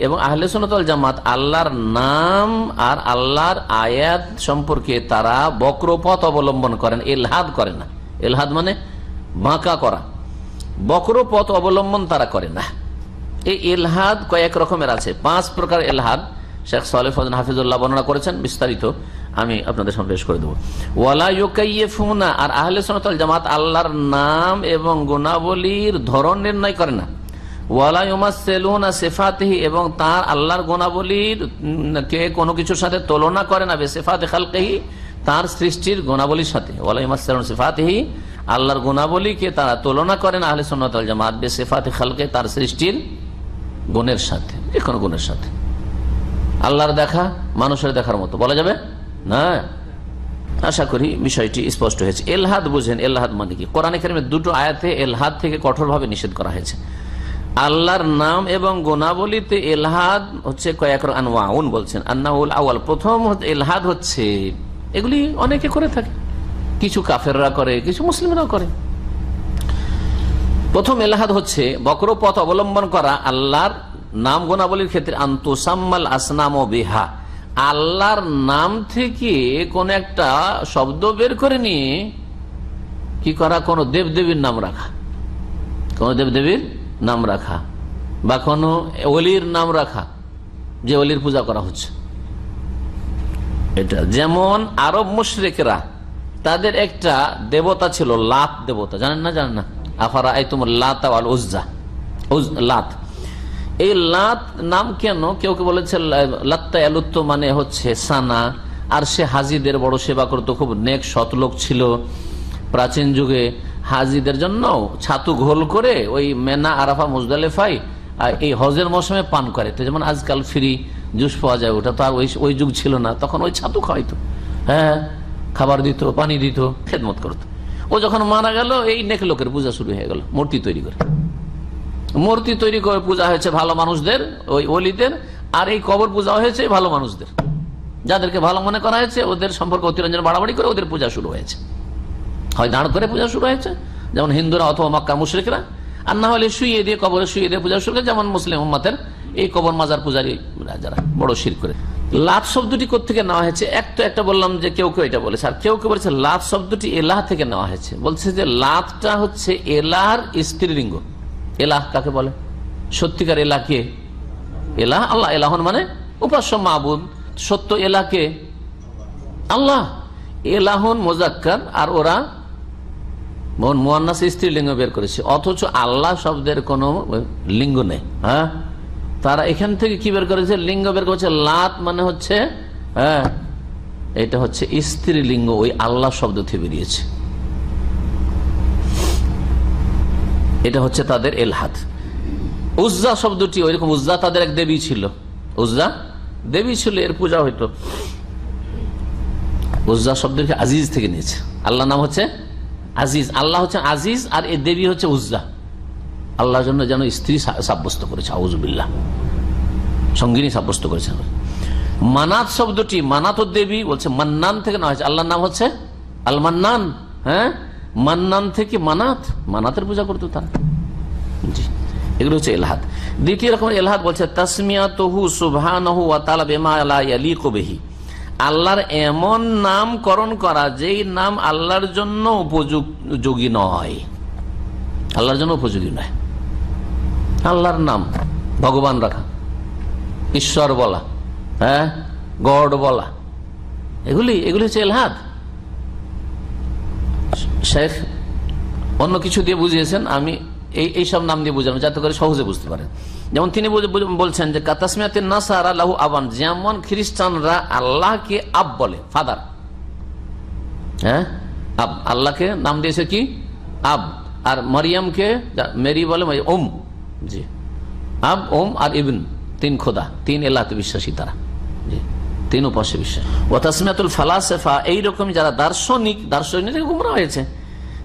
এবং জামাত আল্লাহর নাম আর আল্লাহর আয়াত সম্পর্কে তারা বক্রপথ অবলম্বন করেন এলহাদ করে না। এলহাদ মানে বাঁকা করা। বক্রপথ অবলম্বন তারা করে না। এই এলহাদ কয়েক রকমের আছে। পাঁচ প্রকার এলহাদ। শেখ সালেফ হাফিজুল্লাহ বর্ণনা করেছেন, বিস্তারিত আমি আপনাদের সামনে পেশ করে দেবো। ওয়ালা আর আহলে সোনাতল জামাত আল্লাহর নাম এবং গুণাবলীর ধরন নির্ণয় করে না। এবং তার আল্লাহর গুণাবলীর কে কোনো কিছুর সাথে তুলনা করে না, বে সেফাতে খালকেহি, তার সৃষ্টির গুণাবলীর সাথে। ওয়ালা ইউমাসেলুন সেফাতেহি আল্লাহর গুণাবলীকে তারা তুলনা করেন আহলে সোনাতল জামাত সেফাতে খালকে তার সৃষ্টির গুণের সাথে, যে কোনো গুণের সাথে। আল্লাহর দেখা, মানুষের দেখার মতো, বলা যাবে? না। আশা করি বিষয়টি স্পষ্ট হয়েছে। এলহাদ বুঝেন, এলহাদ মানে কি? কোরআন কারিমের দুটো আয়াতে এলহাদ থেকে কঠোরভাবে নিষেধ করা হয়েছে। আল্লাহর নাম এবং গোনাবলিতে এলহাদ হচ্ছে কয়েক আনওয়াউন বলছেন। আন্নাউল আওয়াল প্রথম এলহাদ হচ্ছে, এগুলি অনেকে করে থাকে। কিছু কাফেররা করে, কিছু মুসলিমরাও করে। প্রথম এলাহাদ হচ্ছে বক্রপথ অবলম্বন করা আল্লাহর নাম গোনাবলীর ক্ষেত্রে আন্তসাম্মাল আসনাম বেহা। আল্লাহর নাম থেকে কোন একটা শব্দ বের করে নিয়ে কি করা? কোন দেবদেবীর নাম রাখা। কোন দেবদেবীর নাম রাখা বা কোন অলির নাম রাখা যে অলির পূজা করা হচ্ছে। এটা যেমন আরব মুশরিকরা তাদের একটা দেবতা ছিল লাত দেবতা, জানেন না জানেন না? আফারা এই তোমার লাত আল উজ্জা। লাত। এই লাত নাম কেন? কেউ কেউ বলেছে লাত্তা এলুত্ত মানে হচ্ছে সানা। আর সে হাজিদের বড় সেবা করতো, খুব নেক, সৎ লোক ছিল। প্রাচীন যুগে হাজিদের জন্য ছাতু ঘোল করে ওই মেনা, আরাফা, মুজদালেফাই এই হজের মৌসুমে পান করে। তো যেমন আজকাল ফ্রি, জুস পাওয়া যায়, ওটা তো আর ওই ওই যুগ ছিল না। তখন ওই ছাতু খাওয়াইতো। হ্যাঁ। খাবার দিত, পানি দিত, খেদমত করতো। ও যখন মারা গেল, এই নেক লোকের পূজা শুরু হয়ে গেল, মূর্তি তৈরি করে। মূর্তি তৈরি করে পূজা হয়েছে ভালো মানুষদের, ওই অলিদের, আর এই কবর পূজা হয়েছে ভালো মানুষদের। যাদেরকে ভালো মনে করা হয়েছে, ওদের সম্পর্কে অতিরঞ্জন বাড়াবাড়ি করে ওদের পূজা শুরু হয়েছে। হয় দাঁড় করে পূজা শুরু হয়েছে, যেমন হিন্দুরা অথবা মক্কা মুশ্রিকরা, আর না হলে শুয়ে দিয়ে, কবরে শুয়ে দিয়ে পূজা শুরু করে, যেমন মুসলিম উম্মাতের এই কবর মাজার পূজারী যারা বড় শির করে। লাভ শব্দটি থেকে নেওয়া হয়েছে? এক তো একটা বললাম যে কেউ কেউ এটা বলেছে। আর কেউ কেউ বলেছে লাভ শব্দটি এলাহ থেকে নেওয়া হয়েছে। বলছে যে লাভটা হচ্ছে এলার স্ত্রীলিঙ্গ। এলাহ কাকে বলে? সত্যিকার এলাহ কে? এলাহ? আল্লাহ। এলাহন মানে উপাস্য মাহবুদ সত্য এলাকে আল্লাহ। এলাহন মোজাক্কার। আর ওরা মোহন মোহান্নাস স্ত্রীলিঙ্গ বের করেছে। অথচ আল্লাহ শব্দের কোনো লিঙ্গ নেই। হ্যাঁ? তারা এখান থেকে কি বের করেছে লিঙ্গ বের করেছে লাত মানে হচ্ছে হ্যাঁ এটা হচ্ছে স্ত্রী লিঙ্গ, ওই আল্লাহ শব্দ থেকে বেরিয়েছে। এটা হচ্ছে তাদের এলহাদ। উজ্জা শব্দটি ওইরকম, উজ্জা তাদের এক দেবী ছিল। উজ্জা দেবী ছিল, এর পূজা হইতো। উজ্জা শব্দকে আজিজ থেকে নিয়েছে। আল্লাহ নাম হচ্ছে আজিজ। আল্লাহ হচ্ছে আজিজ আর এ দেবী হচ্ছে উজ্জা। আল্লাহর জন্য যেন স্ত্রী সাব্যস্ত করেছে আউজবিল্লাহ সঙ্গিনী সাব্যস্ত করেছেন মানাত শব্দটি, মানাত দেবী বলছে মান্নান থেকে না হয়েছে। আল্লাহর নাম হচ্ছে আল মান্নান হ্যাঁ? মান্নান থেকে মানাত, মানাতের পূজা করতো তারা। জি, এগুলো হচ্ছে এলহাদ। দ্বিতীয় রকম এলহাদ বলছে তাসমিয়া তহু সুবহানহু তাআলা বিমা লা ইয়ালিকু বিহি। আল্লাহর এমন নামকরণ করা, যেই নাম আল্লাহর জন্য উপযোগী নয়। আল্লাহর জন্য উপযোগী নয়। আল্লাহর নাম ভগবান রাখা। ঈশ্বর বলা হ্যাঁ? গড বলা। এগুলি এগুলি হচ্ছে এলহাদ। শেখ অন্য কিছু দিয়ে বুঝিয়েছেন, আমি এই এইসব নাম দিয়ে বুঝানো যাতে করে সহজে বুঝতে পারেন। যেমন তিনি বলছেন যে, কাতাসমিয়াতে নাসার আল্লাহ আবান যেমন খ্রিস্টানরা আল্লাহকে আব বলে, ফাদার। হ্যাঁ? আব, আল্লাহকে নাম দিয়েছে কি? আব। আর মারিয়ামকে মেরি বলে, ওম। জি। আব, ওম আর তিন খোদা, তিন এলাতে বিশ্বাসী তারা। জি। তিন উপাসে বিশ্বাস। ও তাসমিয়াতুল ফালাসেফা এইরকম যারা দার্শনিক দার্শনিক গুমরা হয়েছে,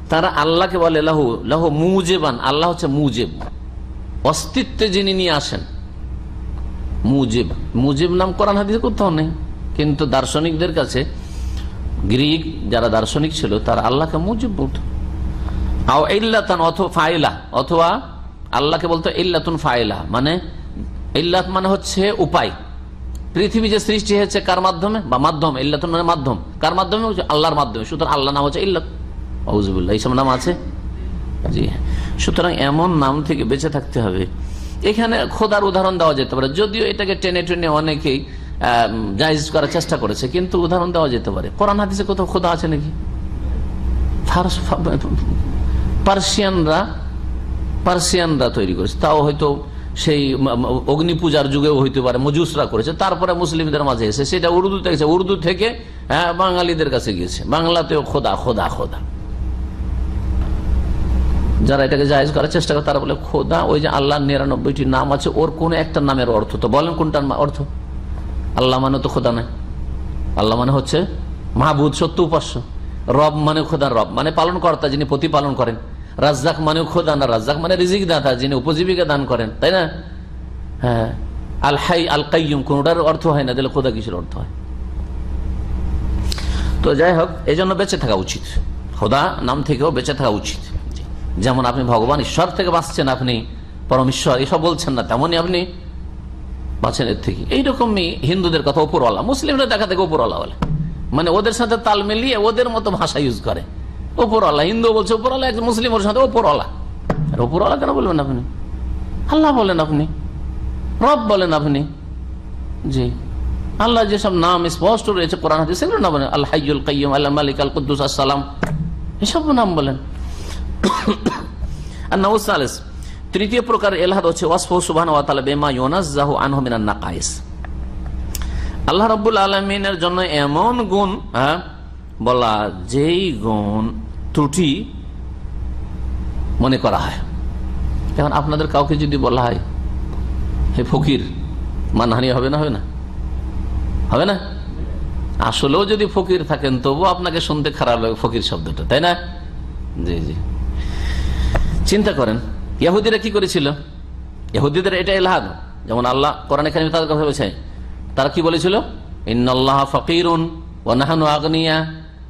তারা আল্লাহকে বলে, লাহু লাহু মুজেবান, আল্লাহ হচ্ছে মুজেব। অস্তিত্বে যিনি নিয়ে আসেন, মুজিব। মুজিব নাম কোরআন হাদিসে কোথাও নেই। কিন্তু দার্শনিকদের কাছে, গ্রিক যারা দার্শনিক ছিল, তারা আল্লাহকে মুজিব বলত। আও অথবা ফাইলা, অথবা আল্লাহকে বলতো ইল্লাতুন ফাইলা মানে ইল্লাত মানে হচ্ছে উপায়। পৃথিবী যে সৃষ্টি হয়েছে কার মাধ্যমে? বা মাধ্যম, ইল্লাতুন মানে মাধ্যম। কার মাধ্যমে? আল্লাহর মাধ্যমে। সুতরাং আল্লাহ নাম হচ্ছে ইল্লাত। আউজুবুল্লাহ এইসব নাম আছে? জি হ্যাঁ। সুতরাং এমন নাম থেকে বেঁচে থাকতে হবে। এখানে খোদার উদাহরণ দেওয়া যেতে পারে। যদিও এটাকে টেনে টেনে অনেকেই জায়জ করার চেষ্টা করেছে, কিন্তু উদাহরণ দেওয়া যেতে পারে। কোরআন, হাদিসে কোথাও খোদা আছে নাকি? পার্সিয়ানরা পার্সিয়ানরা তৈরি করেছে। তাও হয়তো সেই অগ্নি পূজার যুগেও হইতে পারে, মজুসরা করেছে। তারপরে মুসলিমদের মাঝে এসে সেটা উর্দুতে গেছে। উর্দু থেকে হ্যাঁ বাঙালিদের কাছে গিয়েছে। বাংলাতেও খোদা খোদা খোদা। যারা এটাকে জায়েজ করার চেষ্টা করে, তারা বলে, খোদা, ওই যে আল্লাহ নিরানব্বইটি নাম আছে, ওর কোন একটা নামের অর্থ তো। বলেন কোনটার অর্থ? আল্লাহ মানে তো খোদা নাই। আল্লাহ মানে হচ্ছে মাহবুদ, সত্য উপাস্য। রব মানে খোদা রব। মানে পালন কর্তা যিনি প্রতিপালন করেন। রাজ্জাক মানে খোদা না, রাজ্জাক মানে রিজিক দাতা যিনি উপজীবিকা দান করেন, তাই না? হ্যাঁ। আল হাই আল কাইয়ুম, কোনটার অর্থ হয় না, দিলে খোদা কিসের অর্থ হয়? তো যাই হোক এই জন্য বেঁচে থাকা উচিত। খোদা নাম থেকেও বেঁচে থাকা উচিত। যেমন আপনি ভগবান, ঈশ্বর থেকে বাঁচছেন আপনি পরমেশ্বর এসব বলছেন না তেমনই আপনি বাঁচেন এর থেকে। এইরকমই হিন্দুদের কথা ওপরওয়ালা মুসলিমরা দেখা থেকে ওপরওয়ালা বলে। মানে ওদের সাথে তাল মিলিয়ে ওদের মতো ভাষা ইউজ করে। ওপরওয়ালা হিন্দু বলছে ওপরওয়ালা একজন মুসলিম ওর সাথে ওপরওয়ালা আর ওপরওয়ালা কেন বলবেন আপনি? আল্লাহ বলেন আপনি। রব বলেন আপনি। জি। আল্লাহ যেসব নাম স্পষ্ট রয়েছে কোরআন হাদিস সেগুলো না বলেন আল্লাহ কাইয়ুম আল্লাহ মালিক আল কুদ্দুস আসসালাম। এসব নাম বলেন। আর নাউস সালেস তৃতীয় প্রকার এলহাদ হচ্ছে ওয়াসফ সুবহান ওয়া তাআলা বিমা ইউনাজ্জাহু আনহু মিনান নাকাইস। আল্লাহ রাব্বুল আলামিনের জন্য এমন গুণ হ্যাঁ, বলা যেই গুণ ত্রুটি মনে করা হয়। এখন আপনাদের কাউকে যদি বলা হয়, হে ফকির, মানহানি হবে না হবে না? হবে না? আসলেও যদি ফকির থাকেন তবু আপনাকে শুনতে খারাপ লাগে ফকির শব্দটা, তাই না? জি জি। চিন্তা করেন, ইয়াহুদিরা কি করেছিল? ইহুদিদের এটা এলাহাদ যেমন আল্লাহ কোরআন এখানে তাদের কথা বলছে। তারা কি বলেছিল? ইন্নআল্লাহ ফকিরুন ও নাহানু আগনিয়া।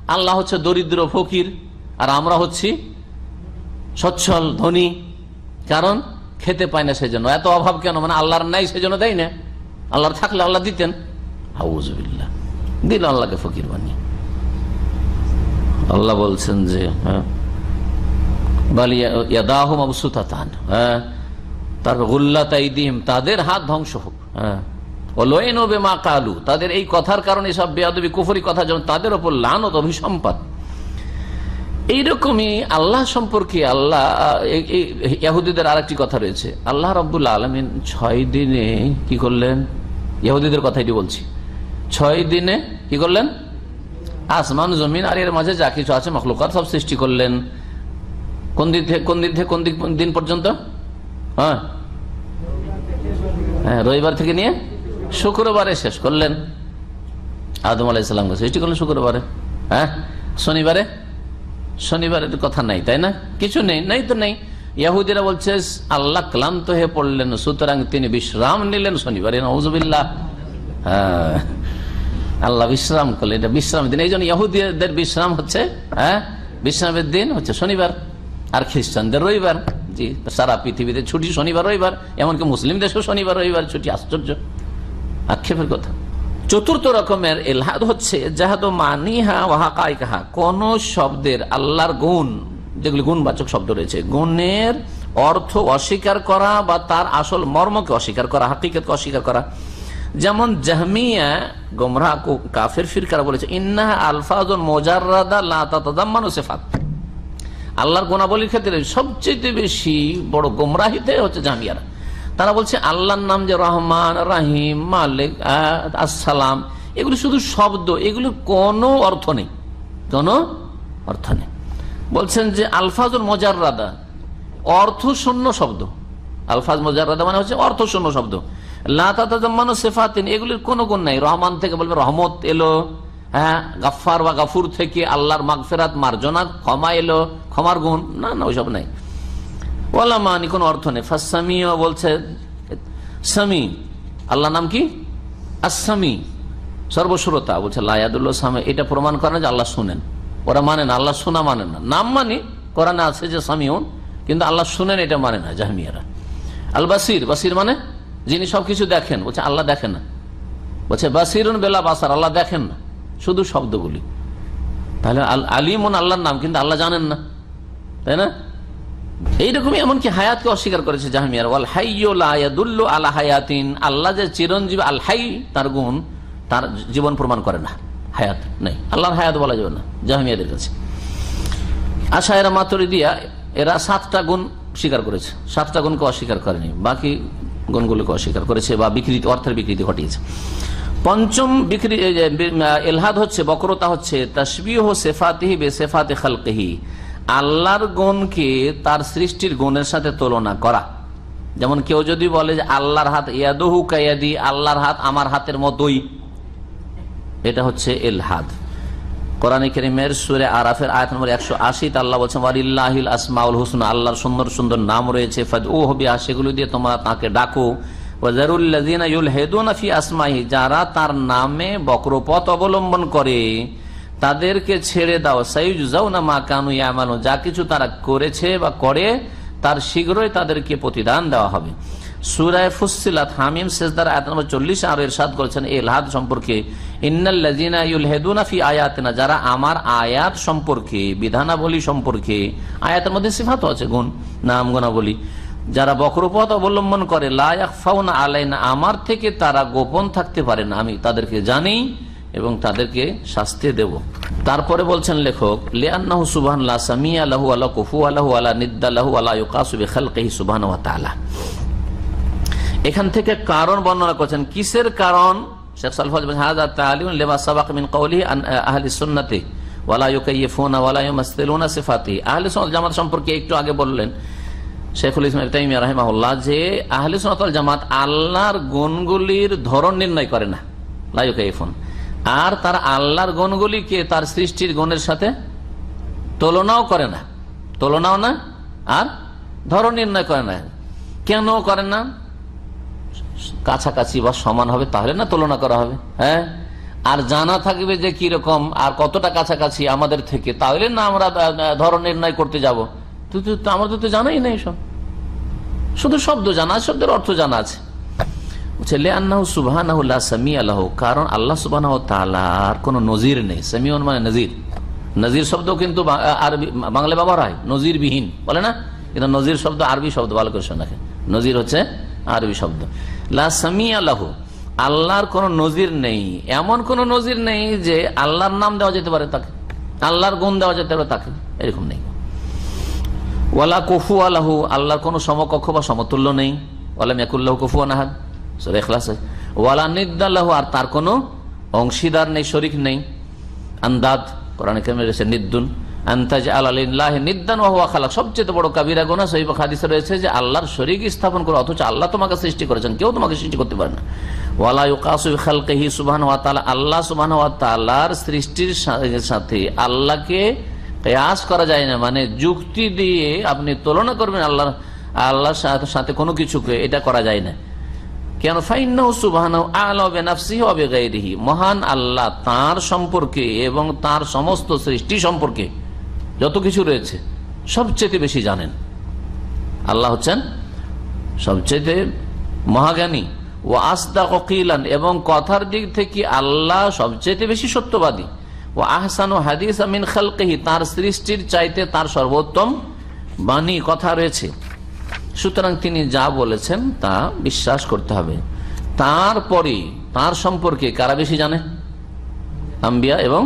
আল্লাহ হচ্ছে দরিদ্র ফকির। আর আমরা হচ্ছি সচ্ছল, ধনী। কারণ খেতে পায় না সেজন্য। এত অভাব কেন? মানে আল্লাহর নাই সেজন্য দেয় না। আল্লাহর থাকলে আল্লাহ দিতেন। হাউজবিল্লাহ দিল আল্লাহকে ফকির বানিয়ে। আল্লাহ বলছেন যে হ্যাঁ হ্যাঁ তারপর তাদের হাত ধ্বংস হোক। হ্যাঁ মা কালু। তাদের এই কথার কারণে সব বেয়াদবি, কুফরি কথা যেমন তাদের ওপর লানত অভিসম্পাদ এইরকমই আল্লাহ সম্পর্কে আল্লাহ ইহুদিদের আর একটি কথা রয়েছে। আল্লাহ রব্বুল্লা আলমিন ছয় দিনে কি করলেন? ইহুদিদের কথাই বলছি। ছয় দিনে কি করলেন? আসমান, জমিন, আর এর মাঝে যা কিছু আছে, মখলুকাত সব সৃষ্টি করলেন। কোন দিন থেকে কোন দিন থেকে কোন দিক- দিন পর্যন্ত? হ্যাঁ। হ্যাঁ রবিবার থেকে নিয়ে শুক্রবারে শেষ করলেন। আদম আলাইসালামকে সৃষ্টি করলেন শুক্রবারে। হ্যাঁ শনিবারে শনিবারের কথা নাই, তাই না? কিছু নেই, নাই তো নেই। ইয়াহুদিরা বলছে, আল্লাহ ক্লান্ত হয়ে পড়লেন, সুতরাং তিনি বিশ্রাম নিলেন শনিবারে হ্যাঁ। আল্লাহ বিশ্রাম করলেন, এটা বিশ্রাম দিন। এই জন্য ইহুদিদের বিশ্রাম হচ্ছে হ্যাঁ? বিশ্রামের দিন হচ্ছে শনিবার, আর খ্রিস্টানদের রবিবার। জি, সারা পৃথিবীতে ছুটি শনিবার, রবিবার। এমনকি মুসলিম দেশেও শনিবার, রবিবার, ছুটি, আশ্চর্য। আক্ষেপের কথা। চতুর্থ রকমের এলহাদ হচ্ছে যাহাদ মানিহা ওয়াহাকাইকাহা কোন শব্দের আল্লাহর গুণ, যেগুলি গুণবাচক শব্দ রয়েছে, গুণের অর্থ অস্বীকার করা বা তার আসল মর্মকে অস্বীকার করা, হাকিকতকে অস্বীকার করা। যেমন জাহমিয়া গোমরা কাফের ফিরকারা বলেছে, ইন্নাহা আলফাজ মোজাররাদা লা তাতাদাম্মানু সিফাত। আল্লাহর গুণাবলীর ক্ষেত্রে সবচেয়ে বেশি বড় গোমরাহিতে হচ্ছে জামিয়ারা তারা বলছে, আল্লাহর নাম যে রহমান, রাহিম, মালিক আসসালাম, এগুলো শুধু শব্দ এগুলোর কোনো অর্থ নেই। কোনো অর্থ নেই। বলছেন যে আলফাজুল মজাররাদা অর্থ শূন্য শব্দ। আলফাজ মজাররাদা মানে হচ্ছে অর্থ শূন্য শব্দ লাতাতাজাম্মানু সিফাতিন, এগুলির কোনো গুণ নাই। রহমান থেকে বলবে, রহমত এলো। হ্যাঁ গাফার বা গাফুর থেকে আল্লাহর মাগফেরাত, মার্জনা, ক্ষমা এলো। ক্ষমার গুণ, না না, ওইসব নাই। ওলা মানি কোনো অর্থ নেই। ফাসামিও বলছে, সামি আল্লাহ নাম কি? আসামি সর্বশ্রোতা। বলছে লায়াদুল্লাহ সামে, এটা প্রমাণ করে না যে আল্লাহ শুনেন। ওরা মানে না, আল্লাহ শোনা মানে না। নাম মানি, কোরআনে আছে যে সামিউন, কিন্তু আল্লাহ শুনেন এটা মানে না, জাহমিয়ারা। আল বাসির বাসির মানে যিনি সবকিছু দেখেন। বলছে, আল্লাহ দেখেন না। বলছে, বাসিরুন বেলা বাসার, আল্লাহ দেখেন না। শুধু শব্দগুলি। তাহলে আল আলিমুন আল্লাহর নাম, কিন্তু আল্লাহ জানেন না। তাই না? এইরকমই এমনকি হায়াতকে অস্বীকার করেছে জাহামিয়ার। ওয়াল হাইয়ুল্লাহ আলা হায়াতিন। আল্লাহ যে চিরঞ্জীব আল হাই তার গুণ তার জীবন প্রমাণ করে না। হায়াত নেই। আল্লাহর হায়াত বলা যাবে না জাহামিয়াদের কাছে। আশা এরা মাতরিদিয়া এরা সাতটা গুণ স্বীকার করেছে। সাতটা গুণকে অস্বীকার করেনি। বাকি গুণগুলোকে অস্বীকার করেছে বা বিকৃতি অর্থের বিকৃতি ঘটিয়েছে। পঞ্চম বিকৃতি এ যে, বি- আহ, এলহাদ হচ্ছে বক্রতা হচ্ছে তসবিহ সেফাতিহি বে সেফাতে খালকেহি। আল্লাহর গুণকে তার সৃষ্টির গুণের সাথে তুলনা করা। যেমন কেউ যদি বলে যে আল্লাহর হাত ইয়াদহু কায়াদি, আল্লাহর হাত আমার হাতের মতোই। এটা হচ্ছে এলহাদ কোরআনে সুরে আরাফের একশো আশি আল্লাহ বলছেন হুসন আল্লাহর সুন্দর সুন্দর নাম রয়েছে। ও সেগুলো দিয়ে তোমরা তাকে ডাকো। আসমাহি যারা তার নামে বক্রপথ অবলম্বন করে তাদেরকে ছেড়ে দাও। সাইয়ুজাউনা মা কানু ইয়ামালু। যা কিছু তারা করেছে বা করে, তার শীঘ্রই তাদেরকে প্রতিদান দেওয়া হবে। সুরায় ফুসিলাত হামিম, সেজদার আয়াত নম্বর চল্লিশ আর এরশাদ করেছেন এলহাদ সম্পর্কে। ইউলহিদুনা ফি আয়াতিনা, যারা আমার আয়াত সম্পর্কে, বিধানাবলী সম্পর্কে, আয়াতের মধ্যে সিফাত আছে, গুণ, নাম, গুণাবলী, যারা বক্রপথ অবলম্বন করে লায়াকফাউনা আলাইনা, আমার থেকে তারা গোপন থাকতে পারে না, আমি তাদেরকে জানি এবং তাদেরকে শাস্তি দেব। তারপরে বলছেন লেখক এখান থেকে কারণ বর্ণনা করছেন। কিসের কারণ? জামাত সম্পর্কে একটু আগে বললেন জামাত আল্লাহর গুণগুলির ধরন নির্ণয় করে না। আর তার আল্লাহর গুণগুলিকে তার সৃষ্টির গুণের সাথে তুলনাও করে না। তুলনাও না, আর ধরন নির্ণয় করে না। কেন করে না? কাছাকাছি বা সমান হবে, তাহলে না তুলনা করা হবে। হ্যাঁ? আর জানা থাকবে যে কি রকম আর কতটা কাছাকাছি আমাদের থেকে, তাহলে না আমরা ধরন নির্ণয় করতে যাব। তো আমাদের তো জানাই নেই সব শুধু শব্দ জানা, শব্দের অর্থ জানা আছে। ছেলে আন্নাহ সুবাহ সামি আল্লাহ কারণ আল্লাহ সুবাহ তালার কোনো নজির নেই। সামিউন মানে নজির। নজির শব্দ কিন্তু আরবি বাংলা ব্যবহার হয়, নজিরবিহীন। বলে না? কিন্তু নজির শব্দ আরবি শব্দ, ভালো করে শোনা নজির হচ্ছে আরবি শব্দ। লা সামি আল্লাহ আল্লাহর কোন নজির নেই। এমন কোন নজির নেই যে আল্লাহর নাম দেওয়া যেতে পারে তাকে। আল্লাহর গুণ দেওয়া যেতে পারে তাকে। এরকম নেই। ওয়ালা কফু আলাহু আল্লাহর কোনো সমকক্ষ বা সমতুল্য নেই। ওয়ালা মেকুল্লাহ কফু আনাহাদ আর তার কোনো অংশীদার নেই, শরিক নেই। আন্দাদ নিদ্দুন। নিদ্দান ওয়া সবচেয়ে বড় আল্লাহর শরিক স্থাপন করে, অথচ আল্লাহ তোমাকে সৃষ্টি করেছেন, কেউ তোমাকে সৃষ্টি করতে পারে না। ওয়ালা আল্লাহ সুবহান সৃষ্টির সাথে আল্লাহকে কেয়াস করা যায় না। মানে যুক্তি দিয়ে আপনি তুলনা করবেন আল্লাহর আল্লাহর সাথে কোনো কিছুকে, এটা করা যায় না। কেন ফাইন্নাহু সুবহানাহু আ'লা বিনাফসিহি ওয়া বিগাইরিহি মহান আল্লাহ তার সম্পর্কে এবং তার সমস্ত সৃষ্টি সম্পর্কে যত কিছু রয়েছে সবচেয়ে বেশি জানেন। আল্লাহ হচ্ছেন সবচেয়ে মহাজ্ঞানী। ও আস্তা ককিলান এবং কথার দিক থেকে আল্লাহ সবচেয়ে বেশি সত্যবাদী। ও আহসান ও হাদিস আমিন খালকেহি, তার সৃষ্টির চাইতে তার সর্বোত্তম বাণী কথা রয়েছে। সুতরাং তিনি যা বলেছেন তা বিশ্বাস করতে হবে। তারপরে তার সম্পর্কে কারা বেশি জানে? আম্বিয়া এবং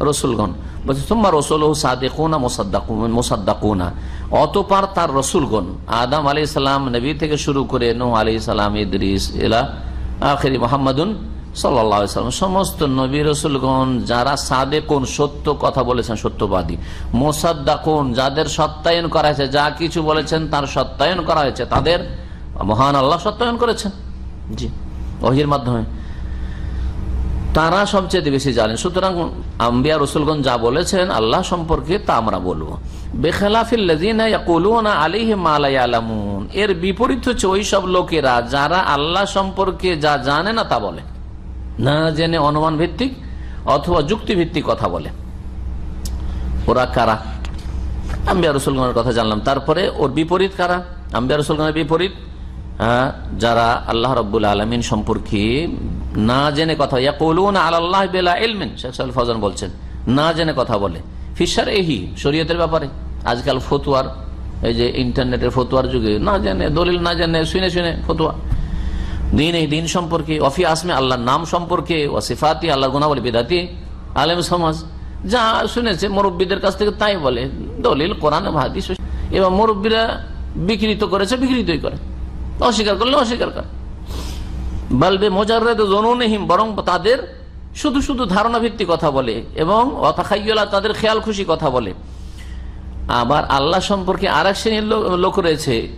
রসুলগণ। বলছে তোমার রসুল সাদেকুনা মোসাদ্দাকুনা। অতপার তার রসুলগণ, আদাম আলি সাল্লাম নবী থেকে শুরু করে নৌ আলি সাল্লাম ইদ্রিস এলা আখেরি, মোহাম্মদুন সাল্লাম, সমস্ত নবী রসুলগণ যারা সাদেকুন, সত্য কথা বলেছেন, সত্যবাদী। মোসাদ্দাকুন, যাদের সত্যায়ন করা হয়েছে, যা কিছু বলেছেন, তার সত্যায়ন করা হয়েছে। তাদের মহান আল্লাহ সত্যায়ন করেছেন। জি, ওহির মাধ্যমে। তারা সবচেয়ে বেশি জানেন সুতরাং আম্বিয়া রসুলগঞ্জ যা বলেছেন, আল্লাহ সম্পর্কে তা আমরা বলব। এর বিপরীত হচ্ছে ওই সব লোকেরা যারা আল্লাহ সম্পর্কে যা জানে না তা বলে। না জেনে অনুমান ভিত্তিক অথবা যুক্তি ভিত্তিক কথা বলে। ওরা কারা? আম্বিয়া রসুলগণের কথা জানলাম। তারপরে ওর বিপরীত কারা? আম্বিয়া রসুলগণের বিপরীত? হ্যাঁ, যারা আল্লাহ রব্বুল আলমিন সম্পর্কে না জেনে কথা আল্লাহ বেলা এলমিন শেখ সাল ফজান বলছেন না জেনে কথা বলে। ফিসার এহি শরীয়তের ব্যাপারে। আজকাল ফতুয়ার এই যে ইন্টারনেটের ফতুয়ার যুগে না জেনে দলিল না জেনে শুনে শুনে ফতুয়া। দিন এই দিন সম্পর্কে অফি আসমে আল্লাহর নাম সম্পর্কে ওসিফাতি আল্লাহ গুনাবলী বেদাতি, আলেম সমাজ। যা শুনেছে মুরব্বীদের কাছ থেকে তাই বলে, দলিল, কোরআন হাদিস। এবং মুরব্বীরা বিকৃত করেছে, বিকৃতই করে। অস্বীকার করলে অস্বীকার করে। বলবে মোজারদ বরং তাদের শুধু শুধু ধারণা ভিত্তিক কথা বলে এবং অথাখাইলা তাদের খেয়াল খুশি কথা বলে। আবার আল্লাহ সম্পর্কে আর এক শ্রেণির লোক রয়েছে,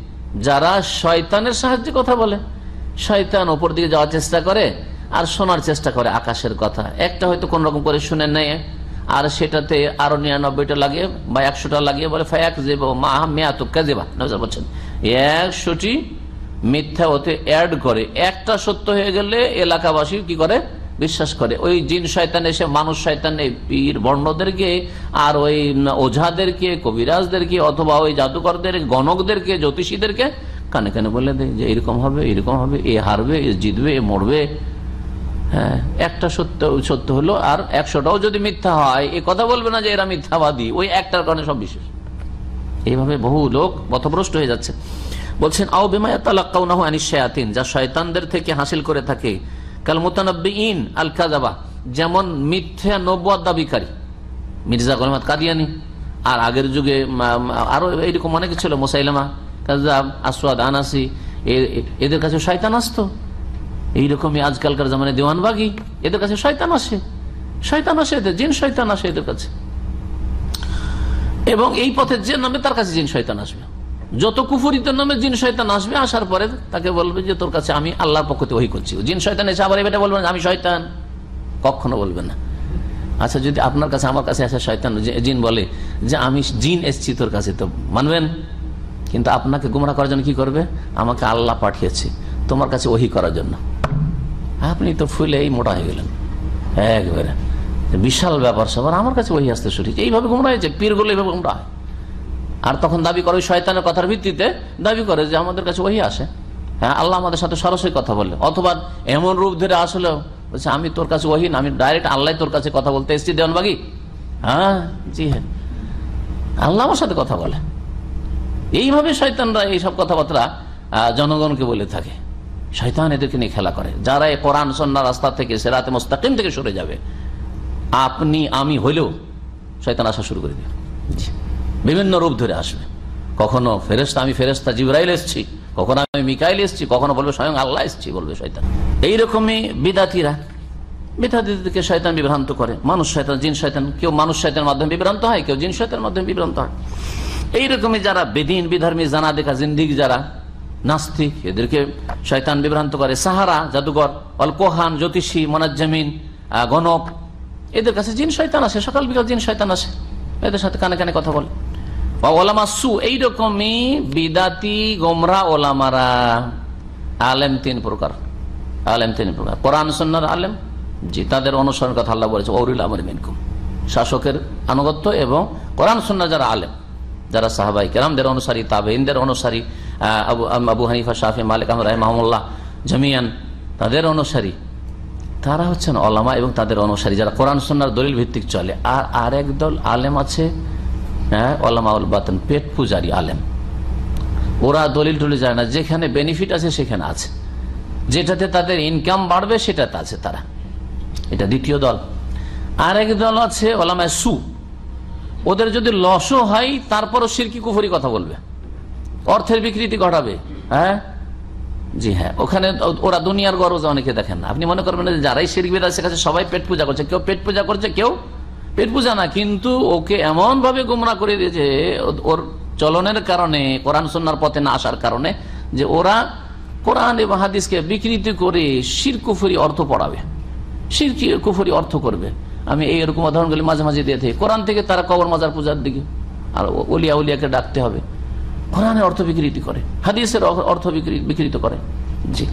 যারা শয়তানের সাহায্যে কথা বলে। শয়তান ওপর দিকে যাওয়ার চেষ্টা করে আর শোনার চেষ্টা করে আকাশের কথা। একটা হয়তো কোন রকম করে শুনে নেয়, আর সেটাতে আরও নিরানব্বইটা লাগিয়ে বা একশোটা লাগিয়ে বলে বলছেন, একশোটি মিথ্যা ওতে অ্যাড করে। একটা সত্য হয়ে গেলে এলাকাবাসী কি করে? বিশ্বাস করে। ওই জিন শয়তান এসে, মানুষ শয়তান পীর বর্ণদেরকে, আর ওই ওঝাদেরকে, কবিরাজদেরকে, অথবা ওই জাদুকরদের গণকদেরকে, জ্যোতিষীদেরকে কানে কানে বলে দেয় যে এরকম হবে এরকম হবে, এ হারবে, এ জিতবে, এ মরবে। হ্যাঁ একটা সত্য সত্য হলো, আর একশোটাও যদি মিথ্যা হয়, এ কথা বলবে না যে এরা মিথ্যাবাদী, ওই একটার কারণে সব বিশেষ। এইভাবে বহু লোক পথভ্রষ্ট হয়ে যাচ্ছে। বলছেন, আও বেমায়াতালাক্কাউনাহু আনিশ শায়াতিন যা শয়তানদের থেকে হাসিল করে থাকে। কাল মুতানাব্বিইন আল কাযাবা, যেমন মিথ্যা নবুয়াত দাবিকারী। মির্জা গোলাম কাদিয়ানি আর আগের যুগে, আরও এইরকম অনেক ছিল, মোসাইলামা। কাজাব আসওয়াদ, আনাসি এদের কাছে শয়তান আসতো। এইরকমই আজকালকার জামানে দেওয়ানবাগি, এদের কাছে শয়তান আসে। শয়তান আসে এদের, জিন শয়তান আসে এদের কাছে। এবং এই পথে যে নামে তার কাছে জিন শয়তান আসবে। যত কুফুরিতের নামে জিন শয়তান আসবে, আসার পরে তাকে বলবে যে, তোর কাছে আমি আল্লাহর পক্ষ থেকে ওই করছি। জিন শয়তান এসে আবার এটা বলবেন আমি শয়তান। কখনো বলবে না। আচ্ছা যদি আপনার কাছে, আমার কাছে আসে শয়তান জিন বলে যে, আমি জিন এসছি তোর কাছে। তো মানবেন? কিন্তু আপনাকে গুমরা করার জন্য কি করবে? আমাকে আল্লাহ পাঠিয়েছে তোমার কাছে ওহি করার জন্য। আপনি তো ফুলে এই মোটা হয়ে গেলেন। একবারে। বিশাল ব্যাপার সবার, আমার কাছে ওহি আসতে শুরু। এইভাবে গুমরা হয়েছে পীরগুলো এইভাবে গুমরা হয়। আর তখন দাবি করে শয়তানের কথার ভিত্তিতে দাবি করে যে আমাদের কাছে ওহি আসে। হ্যাঁ আল্লাহ আমাদের সাথে সরাসরি কথা বলে। অথবা এমন রূপ ধরে আসলে বলছে, আমি তোর কাছে ওহি না, আমি ডাইরেক্ট আল্লাহ তোর কাছে কথা বলতে এসছি, দেওয়ানবাগি? হ্যাঁ জি হ্যাঁ। আল্লাহ আমার সাথে কথা বলে। এইভাবে শয়তানরা এইসব কথাবার্তা জনগণকে বলে থাকে। শয়তান এদেরকে নিয়ে খেলা করে। যারা এই কোরআন সন্না রাস্তা থেকে সেরাতে মোস্তাকিম থেকে সরে যাবে, আপনি, আমি হইলেও শয়তান আসা শুরু করে দেবে। বিভিন্ন রূপ ধরে আসবে। কখনো ফেরেস্তা আমি ফেরেস্তা জিব্রাইল এসছি, কখনো আমি মিকাইল এসছি, কখনো বলবে স্বয়ং আল্লাহ এসছি, বলবে শয়তান। এইরকমই বিদাতিরা। বিদাতিদেরকে শয়তান বিভ্রান্ত করে। মানুষ শয়তান, জিন শয়তান, কেউ মানুষ শয়তানের মাধ্যমে বিভ্রান্ত হয়, কেউ জিন শয়তানের মাধ্যমে বিভ্রান্ত হয়। এইরকমই যারা বেদিন, বিধর্মী জানা দেখা জিন্দিগ যারা, নাস্তিক, এদেরকে শয়তান বিভ্রান্ত করে। সাহারা, জাদুঘর অল কোহান জ্যোতিষী, মনাজ্জামিন গণক, এদের কাছে জিন শয়তান আসে, সকাল বিকাল জিন শয়তান আসে। এদের সাথে কানে কানে কথা বলে। এইরকমই গোমরা ওলামারা। আলেম তিন প্রকার। আলেম তিন প্রকার। সন্ন্যার আলেম তাদের কথা আল্লাহ বলেছে শাসকের আনুগত্য এবং কোরআন সন্না যারা আলেম। যারা সাহাবাই কেরামদের অনুসারী তাবেইনদের অনুসারী আবু হানিফা শাহি মালিক রাহমাহুল্লাহ জমিয়ান, তাদের অনুসারী। তারা হচ্ছেন অলামা এবং তাদের অনুসারী যারা কোরআন সন্ন্যার দলিল ভিত্তিক চলে। আর আরেক দল আলেম আছে হ্যাঁ পেট পূজারি আলেম। ওরা দলিল টলিল যায় না, যেখানে বেনিফিট আছে সেখানে আছে। যেটাতে তাদের ইনকাম বাড়বে সেটাতে আছে তারা। এটা দ্বিতীয় দল। আরেক দল আছে ওলামায় সু। ওদের যদি লসও হয়, তারপরও সিরকি কুফরি কথা বলবে। অর্থের বিকৃতি ঘটাবে। হ্যাঁ? জি হ্যাঁ। ওখানে ওরা দুনিয়ার গরজ অনেকে দেখেন না। আপনি মনে করবেন যে যারাই শিরিক বেদা শেখাচ্ছে, সবাই পেট পূজা করছে। কেউ পেট পূজা করছে, কেউ পেট পূজা না। কিন্তু ওকে এমন ভাবে গুমরা করে দিয়েছে, ওর চলনের কারণে, কোরআন সন্ন্যার পথে না আসার কারণে, যে ওরা কোরআন এবং হাদিসকে বিকৃতি করে শির কুফুরি অর্থ পড়াবে। শির কি- কুফুরি অর্থ করবে। আমি এই এরকম উদাহরণগুলি মাঝে মাঝে দিয়ে থাকি। কোরআন থেকে তারা কবর মাজার পূজার দিকে। আর ওলিয়া উলিয়াকে ডাকতে হবে। কোরআনের অর্থ বিকৃতি করে, হাদিসের অর্থ বিকৃ- বিকৃত করে। জি।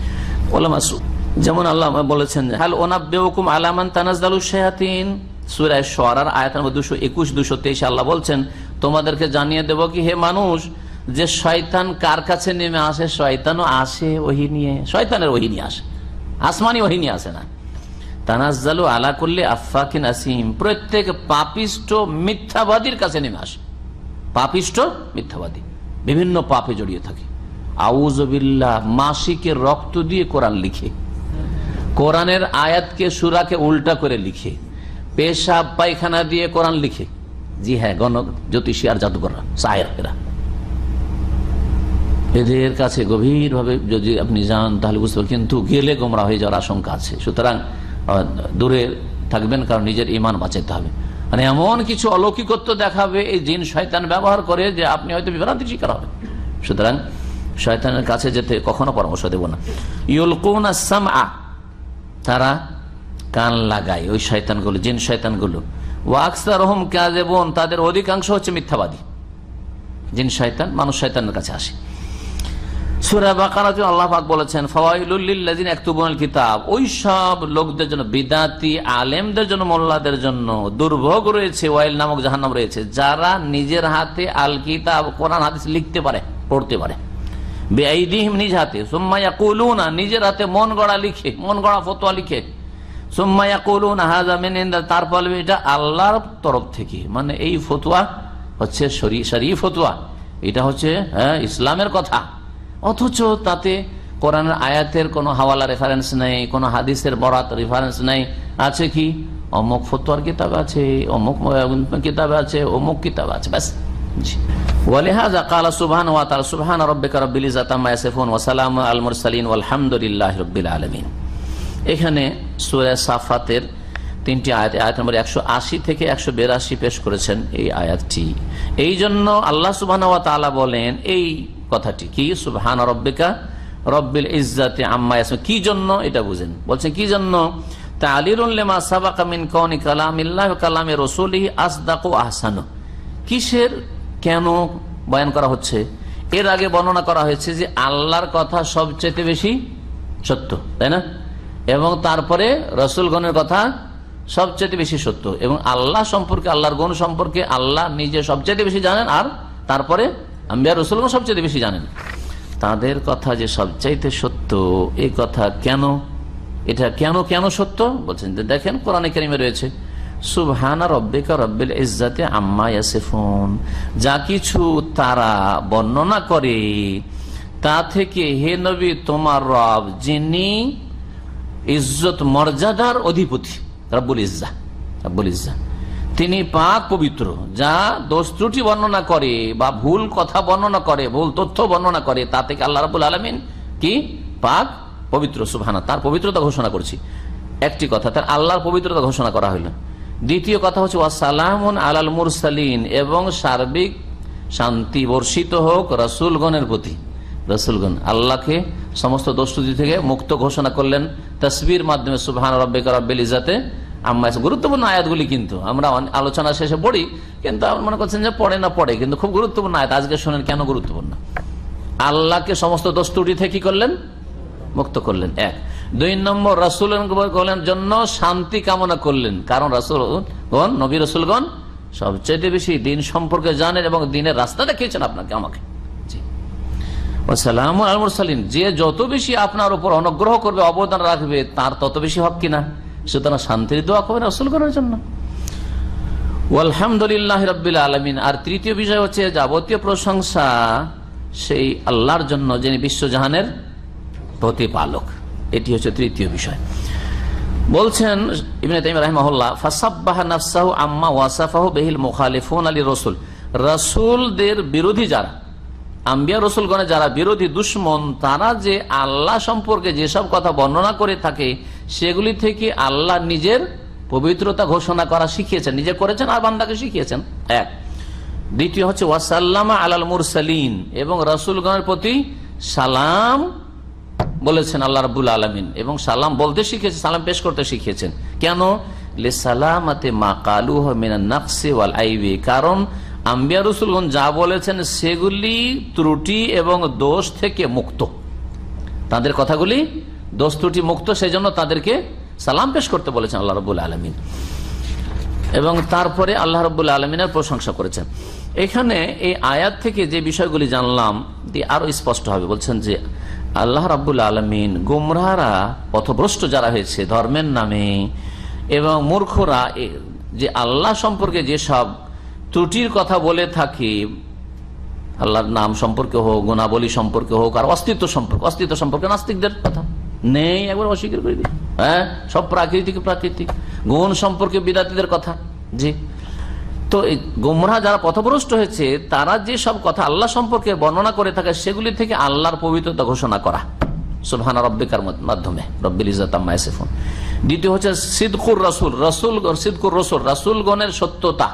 ওলামাসু যেমন আল্লাহ বলেছেন হাল ওনাবেকুম আলামান তানাজদালু শায়াতিন? সূরা শুআরার আয়াত নম্বর 221 223 আল্লাহ বলছেন, তোমাদেরকে জানিয়ে দেব কি হে মানুষ, যে শয়তান কার কাছে নেমে আসে? শয়তানও আসে, ওহি নিয়ে। শয়তানের ওহি নিয়ে আসে। আসমানি ওহি নিয়ে আসে না। তানাজ্জালু আলা করলে আফাকিন আসিম। প্রত্যেক পাপিষ্ট মিথ্যাবাদীর কাছে নেমে আসে। পাপিষ্ট মিথ্যাবাদী। বিভিন্ন পাপে জড়িয়ে থাকে। আউজবিল্লা মাসিকের রক্ত দিয়ে কোরআন লিখে। কোরআনের আয়াতকে, সুরাকে উল্টা করে লিখে। পেশাব, পায়খানা দিয়ে কোরআন লিখে। জি হ্যাঁ গণ জ্যোতিষী আর জাদুকররা সাহেরা এদের কাছে গভীরভাবে যদি আপনি যান, তাহলে বুঝতে কিন্তু গেলে গোমরা হয়ে যাওয়ার আশঙ্কা আছে। সুতরাং দূরে থাকবেন, কারণ নিজের ইমান বাঁচাতে হবে। মানে এমন কিছু অলৌকিকত্ব দেখাবে এই জিন শয়তান ব্যবহার করে যে আপনি হয়তো বিভ্রান্তির শিকার হবেন। সুতরাং শয়তানের কাছে যেতে কখনো পরামর্শ দেব না। ইউলকুন আসাম আ তারা কান লাগায় ওই শয়তানগুলো, জিন শয়তানগুলো। ওয়াক্সার রহম কাজেবন তাদের অধিকাংশ হচ্ছে মিথ্যাবাদী। জিন শয়তান, মানুষ শয়তানের কাছে আসে। কিতাব ওই সব লোকদের জন্য আলেমদের জন্য, মোল্লাদের জন্য দুর্ভোগ রয়েছে নামক রয়েছে, যারা নিজের হাতে আল কিতাব কোরআন, হাদিস লিখতে পারে, পড়তে পারে। নিজ হাতে। সুম্মা ইয়াকুলুনা, নিজের হাতে মন গড়া লিখে, মন গড়া ফতোয়া লিখে। সুম্মা ইয়াকুলুনা, হাযা মিন ইনদা তারপর এটা আল্লাহর তরফ থেকে মানে এই ফতোয়া হচ্ছে শরী, শরীফ ফতোয়া। এটা হচ্ছে হ্যাঁ ইসলামের কথা। অথচ তাতে কোরআনের আয়াতের কোনো হাওয়ালা রেফারেন্স নেই কোনো হাদিসের বরাত রেফারেন্স নেই আছে কি অমুক ফতোয়ার কিতাব আছে অমুক কিতাব আছে অমুক কিতাব আছে ব্যাস জি ولهذا قال سبحانه وتعالى سبحان ربك رب العزة عما يصفون وسلام على المرسلين والحمد لله رب العالمين এখানে সূরা সাফাতের তিনটি আয়াত আয়াত নম্বর একশো আশি থেকে একশো বেরাশি পেশ করেছেন এই আয়াতটি এই জন্য আল্লাহ সুবাহ বলেন এই কথাটি। কি? সুবহান রব্বিকা রব্বিল ইজ্জাতে আম্মা ইয়াসিফুন। কি জন্য এটা বুঝেন? বলছেন, কি জন্য? কিসের কেন বয়ান করা হচ্ছে? এর আগে বর্ণনা করা হয়েছে যে আল্লাহর কথা সবচেয়ে বেশি সত্য, তাই না? এবং তারপরে রসুলগণের কথা সবচেয়ে বেশি সত্য। এবং আল্লাহ সম্পর্কে, আল্লাহর গণ সম্পর্কে আল্লাহ নিজে সবচেয়ে বেশি জানেন আর তারপরে আম্বিয়া রসুলগণ সবচেয়ে বেশি জানেন। তাদের কথা যে সবচাইতে সত্য, এই কথা কেন, এটা কেন কেন সত্য? বলছেন যে দেখেন কোরআনে কেরিমে রয়েছে, সুবহানা রব্বিকা রব্বিল ইজ্জাতে আম্মা ইয়াসিফুন। যা কিছু তারা বর্ণনা করে, তা থেকে হে নবী তোমার রব, যিনি ইজ্জত মর্যাদার অধিপতি, রব্বুল ইজ্জা রব্বুল ইজ্জা। তিনি পাক পবিত্র, যা দোষ ত্রুটি বর্ণনা করে বা ভুল কথা বর্ণনা করে, ভুল তথ্য বর্ণনা করে, তা থেকে আল্লাহ রাবুল আলমিন কি? পাক পবিত্র সুভানা তার পবিত্রতা ঘোষণা করছি। একটি কথা, তার আল্লাহর পবিত্রতা ঘোষণা করা হইল। দ্বিতীয় কথা হচ্ছে ওয়াসালামুন আলাল মুরসালিন, এবং সার্বিক শান্তি বর্ষিত হোক রসুলগণের প্রতি। রসুলগণ, আল্লাহকে সমস্ত দোস্তুতি থেকে মুক্ত ঘোষণা করলেন। তসবির মাধ্যমে, সুবহান রব্বিক রব্বিল ইজাতে আম্মা গুরুত্বপূর্ণ আয়াতগুলি কিন্তু, আমরা আলোচনা শেষে পড়ি, কিন্তু মনে করছেন যে পড়ে না পড়ে, কিন্তু খুব গুরুত্বপূর্ণ আয়াত, আজকে শোনেন কেন গুরুত্বপূর্ণ? আল্লাহকে সমস্ত দোস্তুটি থেকে করলেন? মুক্ত করলেন, এক। দুই নম্বর, রসুলের জন্য শান্তি কামনা করলেন। কারণ রসুলগণ, নবী রসুলগণ সবচেয়ে বেশি দিন সম্পর্কে জানেন এবং দিনের রাস্তা দেখিয়েছেন আপনাকে, আমাকে। জি। ওসালাম আল মুরসালিন, যে যত বেশি আপনার উপর অনুগ্রহ করবে, অবদান রাখবে, তার তত বেশি হক কিনা? সুতরাং শান্তির দোয়া করবেন করার জন্য। আলহামদুলিল্লাহ রবিল আলমিন। আর তৃতীয় বিষয় হচ্ছে যাবতীয় প্রশংসা সেই আল্লাহর জন্য যিনি বিশ্বজাহানের প্রতিপালক। এটি হচ্ছে তৃতীয় বিষয়। বলছেন ইবনে তাইমিয়া রাহিমাহুল্লাহ, ফাসাব্বাহ নাফসাহু আম্মা ওয়াসাফাহু বিহিল মুখালিফুন আলী রসুল রাসূলদের বিরোধী যারা, আম্বিয়া রসুলগণে যারা বিরোধী দুশ্মন, তারা যে আল্লাহ সম্পর্কে যেসব কথা বর্ণনা করে থাকে সেগুলি থেকে আল্লাহ নিজের পবিত্রতা ঘোষণা করা শিখিয়েছেন, নিজে করেছেন আর বান্দাকে শিখিয়েছেন। এক। দ্বিতীয় হচ্ছে, ওয়াসাল্লামা আলাল মুরসালিন, এবং রসুলগণের প্রতি সালাম বলেছেন আল্লাহ রাবুল আলমিন, এবং সালাম বলতে শিখিয়েছেন সালাম পেশ করতে শিখিয়েছেন। কেন? সালামাতে মা কালু নাকসে ওয়াল আইবি, কারণ আম্বিয়া রসুলগণ যা বলেছেন সেগুলি ত্রুটি এবং দোষ থেকে মুক্ত। তাদের কথাগুলি দোষ ত্রুটি মুক্ত সেই জন্য তাদেরকে সালাম পেশ করতে বলেছেন আল্লাহ রবুল আলমিন। এবং তারপরে আল্লাহ রবুল আলমিনের প্রশংসা করেছেন। এখানে এই আয়াত থেকে যে বিষয়গুলি জানলাম আরও স্পষ্ট হবে। বলছেন যে, আল্লাহ রাবুল আলমিন গুমরাহারা, পথভ্রষ্ট যারা হয়েছে, ধর্মের নামে, এবং মূর্খরা যে আল্লাহ সম্পর্কে যেসব ত্রুটির কথা বলে থাকে, আল্লাহর নাম সম্পর্কে হোক, গুণাবলী সম্পর্কে হোক, আর অস্তিত্ব সম্পর্কে অস্তিত্ব সম্পর্কে নাস্তিকদের কথা। নেই, একবার অস্বীকার করে দিই। হ্যাঁ? সব প্রাকৃতিক প্রাকৃতিক। গুণ সম্পর্কে বিদাতিদের কথা। জি। তো গোমরা যারা পথভ্রষ্ট হয়েছে, তারা যে সব কথা আল্লাহ সম্পর্কে বর্ণনা করে থাকে, সেগুলি থেকে আল্লাহর পবিত্রতা ঘোষণা করা। সুবহানা রব্বিকার মাধ্যমে। রব্বিল দ্বিতীয় হচ্ছে সিদকুর রসুল। রসুল সিদকুর রসুল। রাসুলগণের সত্যতা।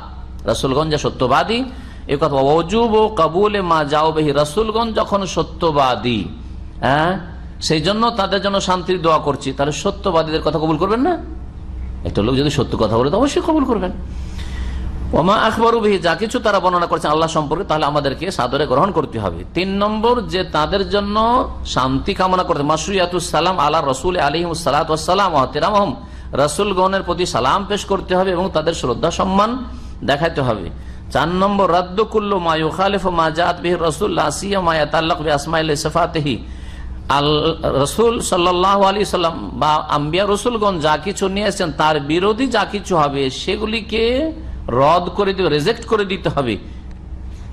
রাসুলগণ সত্যবাদী, এ কথা অজুব ও কাবুলে মা যাও বেহি। রাসুলগণ যখন সত্যবাদী হ্যাঁ? সেই জন্য তাদের জন্য শান্তির দোয়া করছি। তাহলে সত্যবাদীদের কথা কবুল করবেন না? একটা লোক যদি সত্য কথা বলে, তো অবশ্যই কবুল করবেন। ওমা আকবরুবিহি যা কিছু তারা বর্ণনা করেছেন আল্লাহ সম্পর্কে, তাহলে আমাদেরকে সাদরে গ্রহণ করতে হবে। তিন নম্বর, যে তাদের জন্য শান্তি কামনা করতে মাসুয়াতুসালাম আল্লাহ রসুল আলিম সালাতাম তেরামহম। রসুলগণের প্রতি সালাম পেশ করতে হবে এবং তাদের শ্রদ্ধা সম্মান দেখাতে হবে। চার নম্বর রাদ্দকুল্ল মায়ু খালিফ মা জাত বিহ রসুল্লাহ তাল্লাক আসমাইল সফাতেহি। আল রসুল সাল্লাহ আলী সাল্লাম বা আম্বিয়া রসুলগণ যা কিছু নিয়ে এসেছেন তার বিরোধী যা কিছু হবে, সেগুলিকে রদ করে দিতে রেজেক্ট করে দিতে হবে।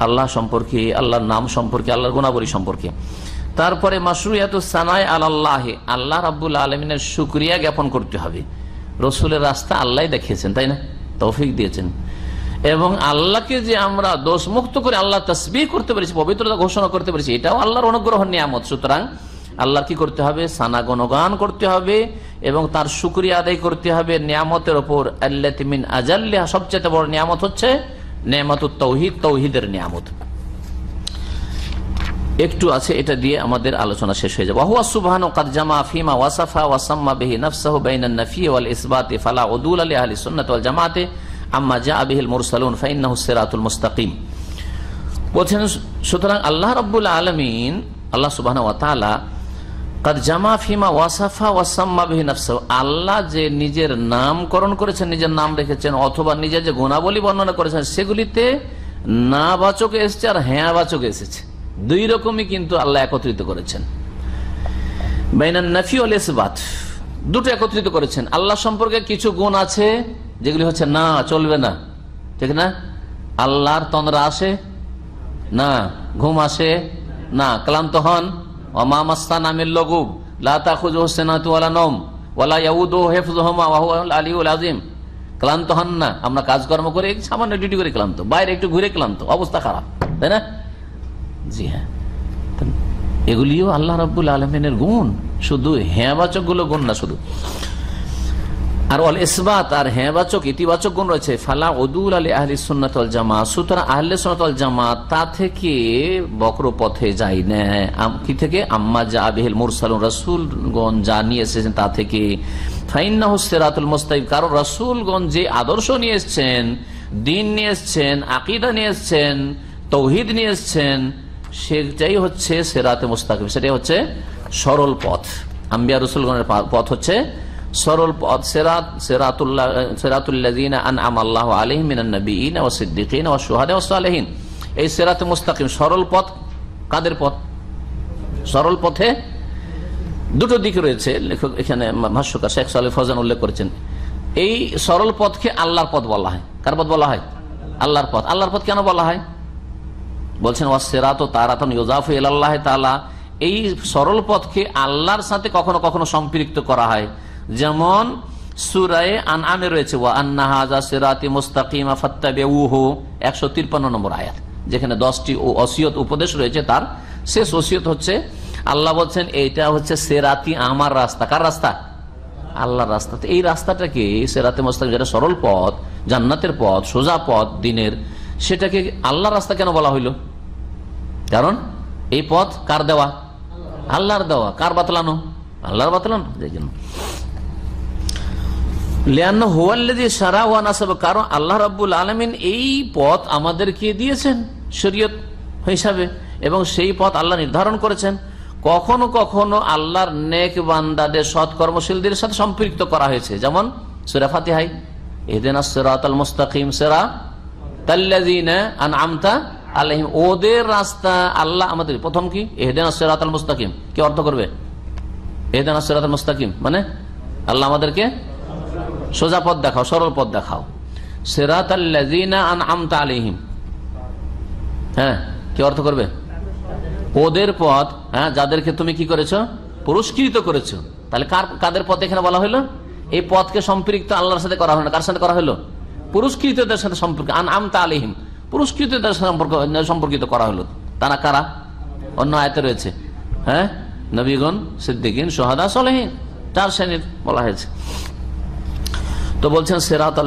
আল্লাহ সম্পর্কে, আল্লাহর নাম সম্পর্কে, আল্লাহর গুণাবলী সম্পর্কে। তারপরে মাসরুয়াত সানায় আল্লাহে আল্লাহ রাবুল আলমিনের সুক্রিয়া জ্ঞাপন করতে হবে। রসুলের রাস্তা আল্লাহ দেখিয়েছেন, তাই না? তৌফিক দিয়েছেন। এবং আল্লাহকে যে আমরা দোষ মুক্ত করে আল্লাহ তসবি করতে পেরেছি, পবিত্রতা ঘোষণা করতে পেরেছি, এটাও আল্লাহর অনুগ্রহ নিয়ামত। সুতরাং আল্লাহ কি করতে হবে? সানা গণগান করতে হবে এবং তার সুক্রিয়া আদায় করতে হবে নিয়ামতের ওপর। আল্লাহমিন আজাল্লাহ, সবচেয়ে বড় নিয়ামত হচ্ছে নিয়ামত তৌহিদ তৌহিদের নিয়ামত। একটু আছে, এটা দিয়ে আমাদের আলোচনা শেষ হয়ে যাবে। সুবহান ফিমা ওয়াসাফা ওয়াসাম্মা বিহি বাইনান নাফি ওয়াল ফালা উদুল আলি আহলি সুন্নাত ওয়াল জামাতে আম্মা জা বিহিল মুরসালুন ফাইন্নাহু সিরাতুল মুস্তাকিম। বলছেন, সুতরাং আল্লাহ রাব্বুল আলামিন, আল্লাহ সুবহানাহু ওয়া তাআলা কাদ জামা ফিমা ওয়াসাফা ওয়াসাম্মা বিহি আল্লাহ যে নিজের নামকরণ করেছেন, নিজের নাম রেখেছেন, অথবা নিজের যে গুণাবলী বর্ণনা করেছেন, সেগুলিতে না বাচক এসেছে আর হ্যাঁ বাচক এসেছে। দুই রকমই কিন্তু আল্লাহ একত্রিত করেছেন। বাইনান নাফি অল দুটো একত্রিত করেছেন। আল্লাহ সম্পর্কে কিছু গুণ আছে, যেগুলি হচ্ছে না, চলবে না। ঠিক না? আল্লাহর তন্দ্রা আসে, না। ঘুম আসে, না। ক্লান্ত হন নামের লগুব আলা হুয়া ক্লান্ত হন না, আমরা কাজকর্ম করে সামান্য ডিউটি করে ক্লান্ত, বাইরে একটু ঘুরে ক্লান্ত, অবস্থা খারাপ, তাই না? জি হ্যাঁ। এগুলিও আল্লাহ রব্বুল আলমিনের গুণ, শুধু হ্যাঁবাচকগুলো গুণ না শুধু। আর অল ইসবাত, আর হ্যাঁবাচক, ইতিবাচক গুণ রয়েছে। ফালা উদুল আলী আহলি সুন্নাতল জামা সুতরাং আহলে সুন্নাতল জামা তা থেকে বক্র পথে যাই না কি থেকে? আম্মা যা আবিহিল মুরসালুন, রাসূলগণ যা নিয়ে এসেছেন তা থেকে। ফাইন্নাহু সিরাতুল মুস্তাকিম, কারণ রাসূলগণ যে আদর্শ নিয়ে এসেছেন, দিন নিয়ে এসেছেন, আকীদা নিয়ে এসেছেন, তৌহিদ নিয়ে এসেছেন, সেটাই হচ্ছে সেরাতে মুস্তাকিম, সেটাই হচ্ছে সরল পথ। আম্বিয়া রসুলগণের পথ হচ্ছে সরল পথ, সেরাত, সেরাতুল্লাহ, সেরাতুল্লাযীন আনআম আল্লাহু আলাইহিম মিনান নাবিয়িন ওয়াস সিদ্দিকিন ওয়াস শুহাদা ওয়াস সালিহিন। এই সেরাতে মুস্তাকিম, সরল পথ কাদের পথ? সরল পথে দুটো দিক রয়েছে, লেখক এখানে ভাষ্যকার শেখ সালে ফজান উল্লেখ করেছেন। এই সরল পথকে আল্লাহর পথ বলা হয়। কার পথ বলা হয়? আল্লাহর পথ। আল্লাহর পথ কেন বলা হয়? বলছেন ওয়াসেরাত তারাতন ইউজাফু ইলাল্লাহ তাআলা। এই সরল পথকে আল্লাহর সাথে কখনো কখনো সম্পৃক্ত করা হয়। যেমন সুরায় আন আমে রয়েছে, ওয়া আন্না সেরাতি হাযা সিরাতি মুস্তাকিমা ফাত্তাবিউহু 153 নম্বর আয়াত, যেখানে 10টি ও ওসিয়ত উপদেশ রয়েছে তার। শেষ অসিয়ত হচ্ছে, আল্লাহ বলছেন, এইটা হচ্ছে সেরাতি আমার রাস্তা। কার রাস্তা? আল্লাহর রাস্তা। এই রাস্তাটাকে সেরাতে মোস্তাক যেটা সরল পথ, জান্নাতের পথ, সোজা পথ, দিনের, সেটাকে আল্লাহর রাস্তা কেন বলা হইল? কারণ এই পথ কার দেওয়া? আল্লাহর দেওয়া। কার বাতলানো? আল্লাহর বাতলানো এই জন্য লিয়ান্ন হুয়াল্লাযী সারা ওয়া নাসাব কারণ আল্লাহ রাব্বুল আলামিন এই পথ আমাদেরকে দিয়েছেন শরীয়ত হিসাবে, এবং সেই পথ আল্লাহ নির্ধারণ করেছেন। কখনো কখনো আল্লাহর নেক বান্দাদের সৎ কর্মশীলদের সাথে সম্পৃক্ত করা হয়েছে। যেমন সূরা ফাতিহাই সিরাতাল মুস্তাকিম সিরা আনআমতা আলাইহিম। ওদের রাস্তা আল্লাহ আমাদের, প্রথম কি? অর্থ করবে? মানে আল্লাহ আমাদেরকে সোজা পথ দেখাও, সরল পথ দেখাও। সেরাত আন আমতা আলিহিম হ্যাঁ কি অর্থ করবে? ওদের পথ হ্যাঁ যাদেরকে তুমি কি করেছ? পুরস্কৃত করেছ। তাহলে কার, কাদের পথ এখানে বলা হলো এই পথকে সম্পৃক্ত আল্লাহর সাথে করা হলো না। কার সাথে করা হলো পুরস্কৃতদের সাথে সম্পর্ক আন আমতা আলিহিম পুরস্কৃতদের সম্পর্ক, সম্পর্কিত করা হলো তারা কারা? অন্য আয়তে রয়েছে। হ্যাঁ নবীগণ, সিদ্দিকিন, সোহাদা, সলেহীন। চার শ্রেণির বলা হয়েছে। তো বলছেন, সেরাত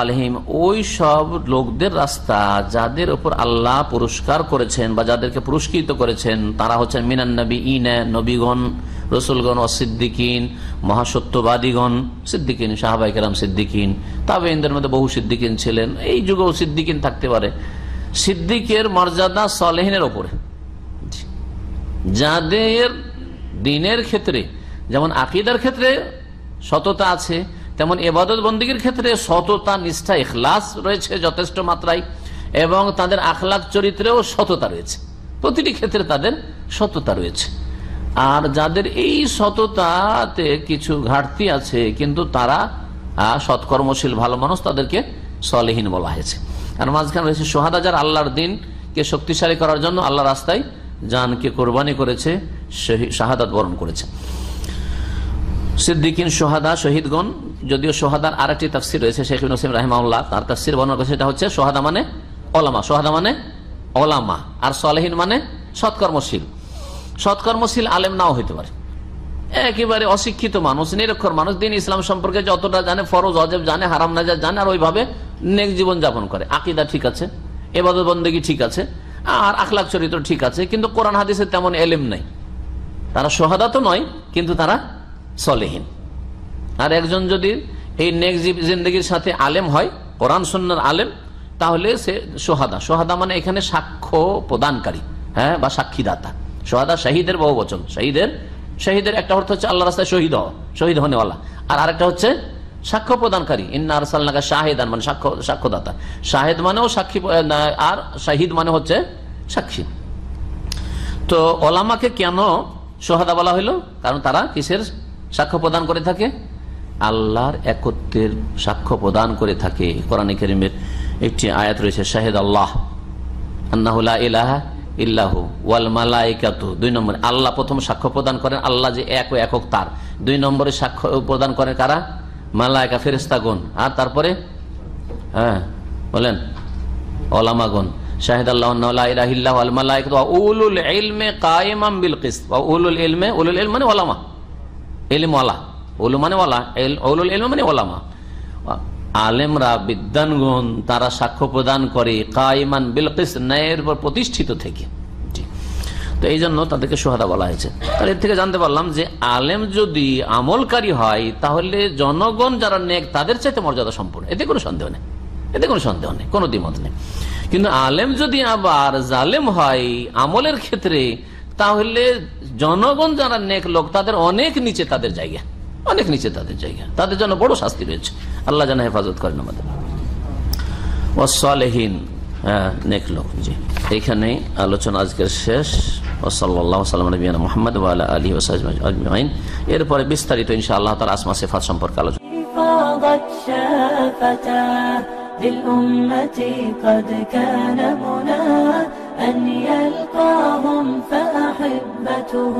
আলহিম ওই সব লোকদের রাস্তা যাদের উপর আল্লাহ পুরস্কার করেছেন বা যাদেরকে পুরস্কৃত করেছেন, তারা হচ্ছেন মিনান নবী ইনে নবীগণ, রসুলগণ ও সিদ্দিকিন মহাসত্যবাদীগণ, সিদ্দিকিন সাহাবাই কেরাম সিদ্দিকিন তবে ইন্দের মধ্যে বহু সিদ্দিকিন ছিলেন। এই যুগেও সিদ্দিকিন থাকতে পারে। সিদ্দিকের মর্যাদা সলেহিনের ওপরে। যাদের দিনের ক্ষেত্রে, যেমন আকিদার ক্ষেত্রে সততা আছে তেমন এবাদত বন্দীগীর ক্ষেত্রে সততা, নিষ্ঠা এখলাস রয়েছে যথেষ্ট মাত্রায়, এবং তাদের আখলাক চরিত্রেও সততা রয়েছে। প্রতিটি ক্ষেত্রে তাদের সততা রয়েছে। আর যাদের এই সততাতে কিছু ঘাটতি আছে, কিন্তু তারা সৎকর্মশীল, ভালো মানুষ, তাদেরকে সলেহীন বলা হয়েছে। আর মাঝখানে রয়েছে সোহাদা, যার আল্লাহর দিনকে শক্তিশালী করার জন্য আল্লাহ রাস্তায় জানকে কোরবানি করেছে শাহাদাত বরণ করেছে। সিদ্দিকিন, সোহাদা, শহীদগণ যদিও সোহাদার আর একটি তাফসির রয়েছে শেখ নসিম রাহিমাউল্লাহ তার তাফসির বর্ণনা করেছে, সেটা হচ্ছে সোহাদা মানে ওলামা। সোহাদা মানে ওলামা। আর সলেহীন মানে সৎকর্মশীল। সৎকর্মশীল আলেম নাও হইতে পারে। একেবারে অশিক্ষিত মানুষ, নিরক্ষর মানুষ, দিন ইসলাম সম্পর্কে যতটা জানে, ফরজ, অজেব জানে, হারাম নাজার জানে, আর ওইভাবে নেক জীবন যাপন করে। আকিদা ঠিক আছে, এবাদত বন্দেগী ঠিক আছে, আর আখলাখ চরিত্র ঠিক আছে, কিন্তু কোরআন হাদিসের তেমন এলেম নাই। তারা সোহাদা তো নয়, কিন্তু তারা সলেহীন। আর একজন যদি এই নেক জিন্দগির সাথে আলেম হয়, কোরআন সন্ন্যার আলেম, তাহলে সে সোহাদা। সোহাদা মানে এখানে সাক্ষ্য প্রদানকারী হ্যাঁ বা সাক্ষীদাতা। সোহাদা শাহিদের বহু বচন শহীদের শহীদের একটা অর্থ হচ্ছে আল্লাহ রাস্তায় শহীদ হওয়া, শহীদ হনেওয়ালা। আর আরেকটা হচ্ছে সাক্ষ্য প্রদানকারী। ইন্না আরসাল্লাকা শাহেদান মানে সাক্ষ্য, সাক্ষ্যদাতা। শাহেদ মানেও সাক্ষী আর শাহিদ মানে হচ্ছে সাক্ষী। তো ওলামাকে কেন সোহাদা বলা হইল? কারণ তারা কিসের সাক্ষ্য প্রদান করে থাকে? আল্লাহর একত্রের সাক্ষ্য প্রদান করে থাকে। কোরআন করিমের একটি আয়াত রয়েছে, শাহেদ আল্লাহ আন্নাহুল্লাহ ইলাহা ইল্লাহু ওয়াল মালাইকাতু। দুই নম্বরে, আল্লাহ প্রথম সাক্ষ্য প্রদান করেন, আল্লাহ যে এক ও একক তার। দুই নম্বরে সাক্ষ্য প্রদান করেন কারা? মালায়কা ফেরেস্তাগণ আর তারপরে হ্যাঁ বলেন, ওলামাগণ। শাহিদ আল্লাহ আল মালাইকা উলুল ইলমে কায়েমাম বিল কিসত। উলুল ইলমে, উলুল ইলম মানে ওলামা ইলম আলেমরা বিদ্যানগণ তারা সাক্ষ্য প্রদান করে কাইমান বিলকিস ন্যায়ের পর প্রতিষ্ঠিত থেকে। তো এই জন্য তাদেরকে সোহাদা বলা হয়েছে। তাহলে এর থেকে জানতে পারলাম যে আলেম যদি আমলকারী হয়, তাহলে জনগণ যারা নেক, তাদের চাইতে মর্যাদা সম্পূর্ণ। এতে কোনো সন্দেহ নেই। এতে কোনো সন্দেহ নেই। কোনো দ্বিমত নেই। কিন্তু আলেম যদি আবার জালেম হয় আমলের ক্ষেত্রে, তাহলে জনগণ যারা নেক লোক, তাদের অনেক নিচে তাদের জায়গা। অনেক নিচে তাদের জায়গা তাদের জন্য বড় শাস্তি রয়েছে আল্লাহ যেন হেফাজত করেন আমাদের ওসলেহীন হ্যাঁ নেক লোক জি এইখানেই আলোচনা আজকের শেষ ওসাল্লাহ সাল্লাম নবীনা মোহাম্মদ আলী ওসাইন এরপরে বিস্তারিত ইনশা আল্লাহ তার আসমা সেফাত সম্পর্কে আলোচনা فاضت شافتاه للأمة قد كان منى أن يلقاهم فأحبته